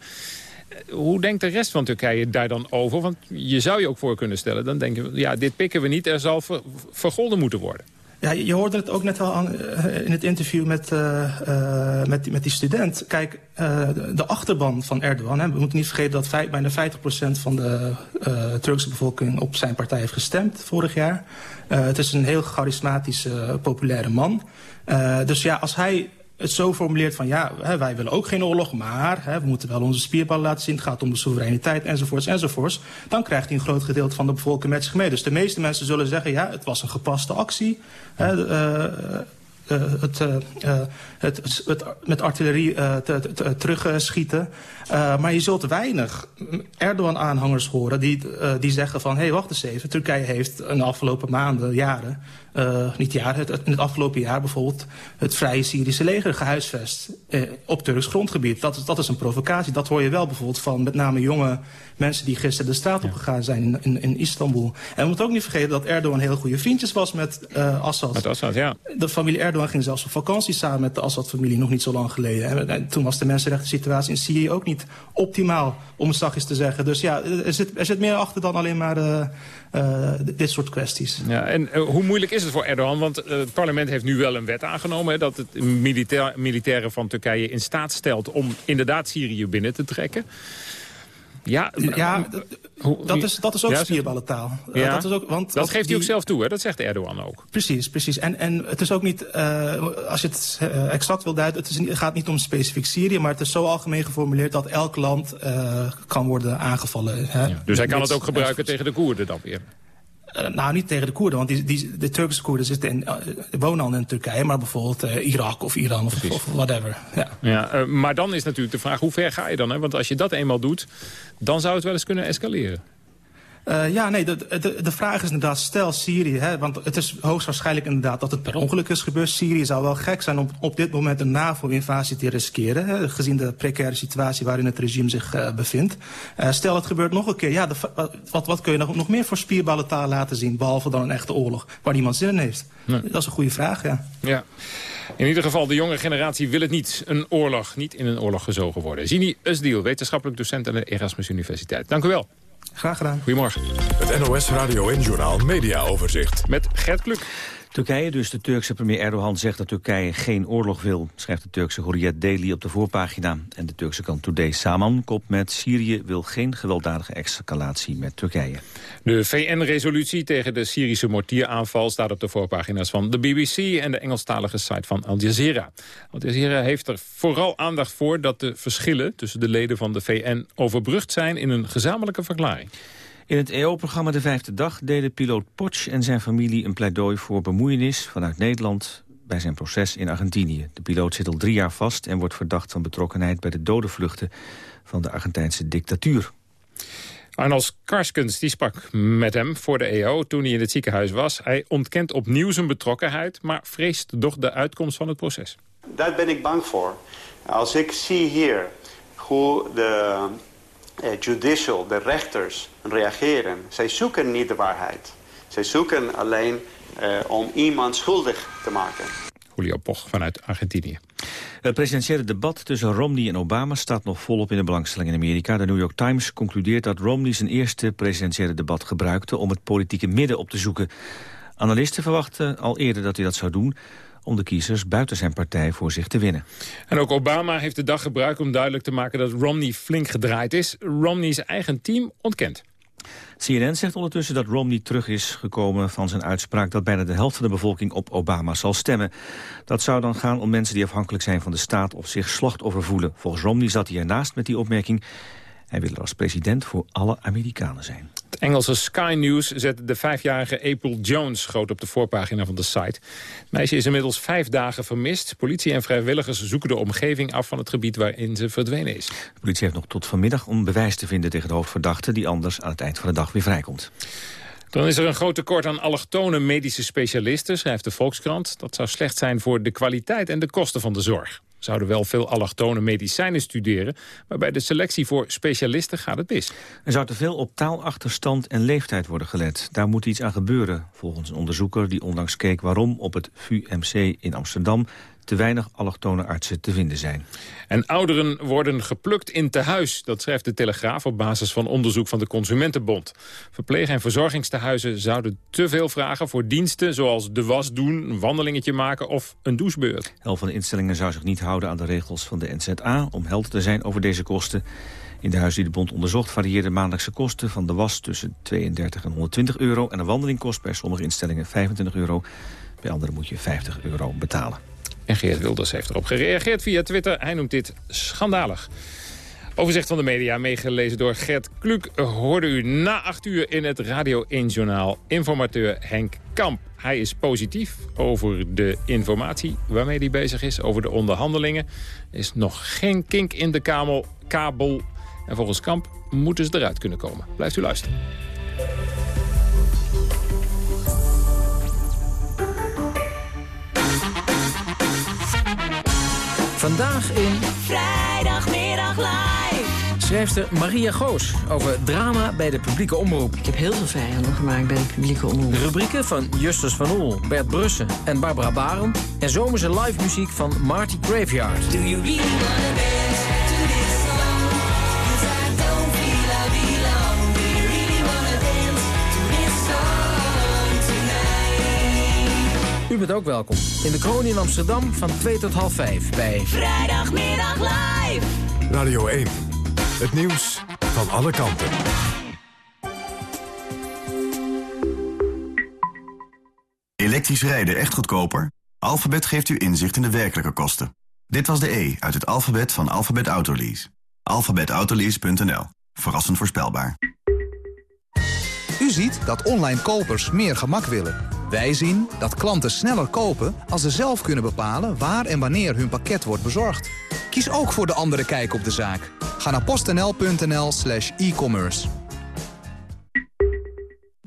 Hoe denkt de rest van Turkije daar dan over? Want je zou je ook voor kunnen stellen, dan denken we, ja, dit pikken we niet, er zal ver, vergolden moeten worden. Ja, je hoorde het ook net al uh, in het interview met, uh, uh, met, met die student. Kijk, de, achterban van Erdogan, hè, we moeten niet vergeten dat bijna 50% van de Turkse bevolking op zijn partij heeft gestemd vorig jaar. het is een heel charismatische, populaire man. dus ja, als hij het zo formuleert van ja, wij willen ook geen oorlog, maar we moeten wel onze spierballen laten zien. Het gaat om de soevereiniteit enzovoorts enzovoorts. Dan krijgt hij een groot gedeelte van de bevolking met zich mee. Dus de meeste mensen zullen zeggen ja, het was een gepaste actie. Het, met artillerie te, terugschieten. maar je zult weinig Erdogan-aanhangers horen die, die zeggen van... hé, hey, wacht eens even, Turkije heeft in de afgelopen maanden, jaren... Uh, niet jaar, het, in het afgelopen jaar bijvoorbeeld het Vrije Syrische leger gehuisvest op Turks grondgebied. Dat, dat is een provocatie. Dat hoor je wel bijvoorbeeld van met name jonge mensen die gisteren de straat opgegaan zijn in, in, in, Istanbul. En we moeten ook niet vergeten dat Erdogan heel goede vriendjes was met Assad. Met Assad, ja. De familie Erdogan ging zelfs op vakantie samen met de Assad-familie nog niet zo lang geleden. En, en, toen was de mensenrechten situatie in Syrië ook niet optimaal, om het zachtjes te zeggen. Dus ja, er zit, er zit meer achter dan alleen maar dit soort kwesties. Ja, en hoe moeilijk is het voor Erdogan? Want het parlement heeft nu wel een wet aangenomen... Dat het militair, militairen van Turkije in staat stelt om inderdaad Syrië binnen te trekken. Ja, ja dat, is, dat is ook spierballentaal. Ja, dat is ook, want dat geeft hij ook zelf toe, hè? dat zegt Erdogan ook. Precies, precies. En, en het is ook niet, uh, als je het uh, exact wil duiden... het, is, gaat niet om specifiek Syrië... maar het is zo algemeen geformuleerd dat elk land uh, kan worden aangevallen. Hè? Ja, dus hij kan het ook gebruiken tegen de Koerden dan weer? Uh, nou, niet tegen de Koerden, want die, die, de Turkse Koerden zitten in, uh, wonen al in Turkije... maar bijvoorbeeld uh, Irak of Iran of, of whatever. Ja. Ja, maar dan is natuurlijk de vraag, hoe ver ga je dan? Hè? Want als je dat eenmaal doet, dan zou het wel eens kunnen escaleren. Uh, ja, nee, de, de, de vraag is inderdaad, stel Syrië, hè, want het is hoogstwaarschijnlijk inderdaad dat het per ongeluk is gebeurd. Syrië zou wel gek zijn om op dit moment een NAVO-invasie te riskeren, hè, gezien de precaire situatie waarin het regime zich uh, bevindt. Uh, stel het gebeurt nog een keer, ja, de, wat, wat kun je nog, nog meer voor spierballentaal laten zien, behalve dan een echte oorlog, waar niemand zin in heeft? Nee. Dat is een goede vraag, ja. Ja. In ieder geval, de jonge generatie wil het niet. Een oorlog, niet in een oorlog gezogen worden. Zini Usdiel, wetenschappelijk docent aan de Erasmus Universiteit. Dank u wel. Graag gedaan. Goedemorgen. Het NOS Radio en Journaal Media Overzicht. Met Gert Kluk. Turkije, dus de Turkse premier Erdogan, zegt dat Turkije geen oorlog wil, schrijft de Turkse Hurriyet Daily op de voorpagina. En de Turkse kant Today Saman kopt met Syrië wil geen gewelddadige escalatie met Turkije. De VN-resolutie tegen de Syrische mortieraanval staat op de voorpagina's van de BBC en de Engelstalige site van Al Jazeera. Al Jazeera heeft er vooral aandacht voor dat de verschillen tussen de leden van de VN overbrugd zijn in een gezamenlijke verklaring. In het EO-programma De Vijfde Dag deden piloot Potsch en zijn familie een pleidooi voor bemoeienis vanuit Nederland bij zijn proces in Argentinië. De piloot zit al drie jaar vast en wordt verdacht van betrokkenheid bij de dodenvluchten van de Argentijnse dictatuur. Arnold Karskens die sprak met hem voor de EO toen hij in het ziekenhuis was. Hij ontkent opnieuw zijn betrokkenheid, maar vreest toch de uitkomst van het proces. Daar ben ik bang voor. Als ik zie hier hoe de judicial, de rechters, reageren. Zij zoeken niet de waarheid. Zij zoeken alleen eh, om iemand schuldig te maken. Julio Poch vanuit Argentinië. Het presidentiële debat tussen Romney en Obama staat nog volop in de belangstelling in Amerika. De New York Times concludeert dat Romney zijn eerste presidentiële debat gebruikte om het politieke midden op te zoeken. Analisten verwachten al eerder dat hij dat zou doen om de kiezers buiten zijn partij voor zich te winnen. En ook Obama heeft de dag gebruikt om duidelijk te maken dat Romney flink gedraaid is. Romney's eigen team ontkent. CNN zegt ondertussen dat Romney terug is gekomen van zijn uitspraak... dat bijna de helft van de bevolking op Obama zal stemmen. Dat zou dan gaan om mensen die afhankelijk zijn van de staat... of zich slachtoffer voelen. Volgens Romney zat hij ernaast met die opmerking... Hij wil er als president voor alle Amerikanen zijn. Het Engelse Sky News zette de vijfjarige April Jones groot op de voorpagina van de site. Het meisje is inmiddels vijf dagen vermist. Politie en vrijwilligers zoeken de omgeving af van het gebied waarin ze verdwenen is. De politie heeft nog tot vanmiddag om bewijs te vinden tegen de hoofdverdachte... die anders aan het eind van de dag weer vrijkomt. Dan is er een groot tekort aan allochtone medische specialisten, schrijft de Volkskrant. Dat zou slecht zijn voor de kwaliteit en de kosten van de zorg zouden wel veel allochtone medicijnen studeren... maar bij de selectie voor specialisten gaat het mis. Er zou te veel op taalachterstand en leeftijd worden gelet. Daar moet iets aan gebeuren, volgens een onderzoeker... die onlangs keek waarom op het VUMC in Amsterdam te weinig allochtone artsen te vinden zijn. En ouderen worden geplukt in tehuis. Dat schrijft de Telegraaf op basis van onderzoek van de Consumentenbond. Verpleeg- en verzorgingstehuizen zouden te veel vragen voor diensten... zoals de was doen, een wandelingetje maken of een douchebeurt. Helft van de instellingen zou zich niet houden aan de regels van de NZA... om helder te zijn over deze kosten. In de huizen die de bond onderzocht varieerden maandelijkse kosten van de was tussen 32 en 120 euro... en een wandeling kost bij sommige instellingen 25 euro. Bij anderen moet je 50 euro betalen. En Geert Wilders heeft erop gereageerd via Twitter. Hij noemt dit schandalig. Overzicht van de media, meegelezen door Gert Kluk... hoorde u na acht uur in het Radio 1-journaal informateur Henk Kamp. Hij is positief over de informatie waarmee hij bezig is, over de onderhandelingen. Er is nog geen kink in de kabel, kabel. En volgens Kamp moeten ze eruit kunnen komen. Blijft u luisteren. Vandaag in... Vrijdagmiddag live. Schrijfster Maria Goos over drama bij de publieke omroep. Ik heb heel veel vijanden gemaakt bij de publieke omroep. Rubrieken van Justus van Oel, Bert Brussen en Barbara Barend. En zomerse live muziek van Marty Graveyard. Do you really U bent ook welkom in de Kroon in Amsterdam van 2 tot half 5 bij... Vrijdagmiddag live. Radio 1. Het nieuws van alle kanten. Elektrisch rijden echt goedkoper? Alphabet geeft u inzicht in de werkelijke kosten. Dit was de E uit het alfabet van Alphabet Autolease. Alphabetautolease.nl. Verrassend voorspelbaar. U ziet dat online kopers meer gemak willen. Wij zien dat klanten sneller kopen als ze zelf kunnen bepalen waar en wanneer hun pakket wordt bezorgd. Kies ook voor de andere kijk op de zaak. Ga naar postnl.nl slash e-commerce.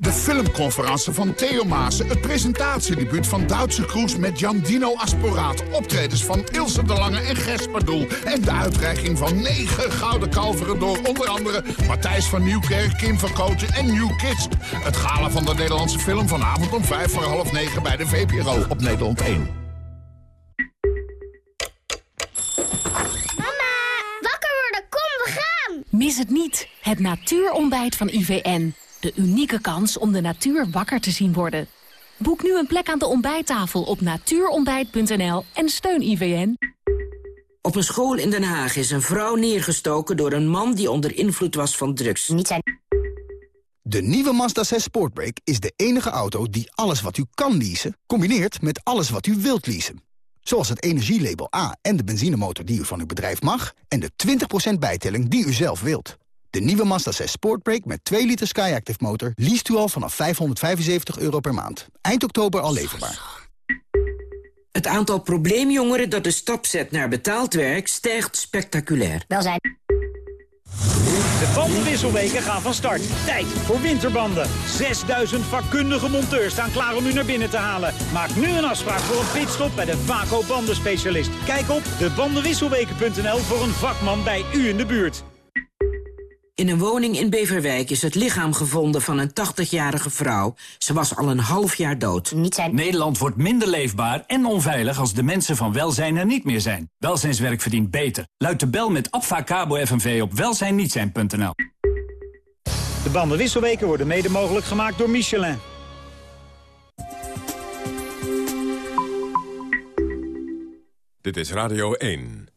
De filmconferentie van Theo Maassen, het presentatiedebuut van Duitse Kroes met Jan Dino Asporaat, optredens van Ilse de Lange en Gesper Doel en de uitreiking van negen gouden kalveren door onder andere Matthijs van Nieuwkerk, Kim van Kooten en New Kids. Het gala van de Nederlandse film vanavond om vijf voor half negen bij de VPRO op Nederland 1. Wakker worden, kom, we gaan! Mis het niet, het natuurontbijt van IVN. De unieke kans om de natuur wakker te zien worden. Boek nu een plek aan de ontbijttafel op natuurontbijt.nl en steun IVN. Op een school in Den Haag is een vrouw neergestoken door een man die onder invloed was van drugs. Niet zijn... De nieuwe Mazda 6 Sportbrake is de enige auto die alles wat u kan leasen... combineert met alles wat u wilt leasen. Zoals het energielabel A en de benzinemotor die u van uw bedrijf mag... en de 20% bijtelling die u zelf wilt. De nieuwe Mazda 6 Sportbrake met 2 liter Skyactiv motor... leest u al vanaf 575 euro per maand. Eind oktober al leverbaar. Het aantal probleemjongeren dat de stap zet naar betaald werk stijgt spectaculair. Welzijn. De bandenwisselweken gaan van start. Tijd voor winterbanden. 6000 vakkundige monteurs staan klaar om u naar binnen te halen. Maak nu een afspraak voor een pitstop bij de Vaco bandenspecialist. Kijk op debandenwisselweken.nl voor een vakman bij u in de buurt. In een woning in Beverwijk is het lichaam gevonden van een 80-jarige vrouw. Ze was al een half jaar dood. Niet zijn... Nederland wordt minder leefbaar en onveilig als de mensen van welzijn er niet meer zijn. Welzijnswerk verdient beter. Luid de bel met Abfacabo FNV op welzijnnietzijn.nl. De bandenwisselweken worden mede mogelijk gemaakt door Michelin. Dit is Radio 1.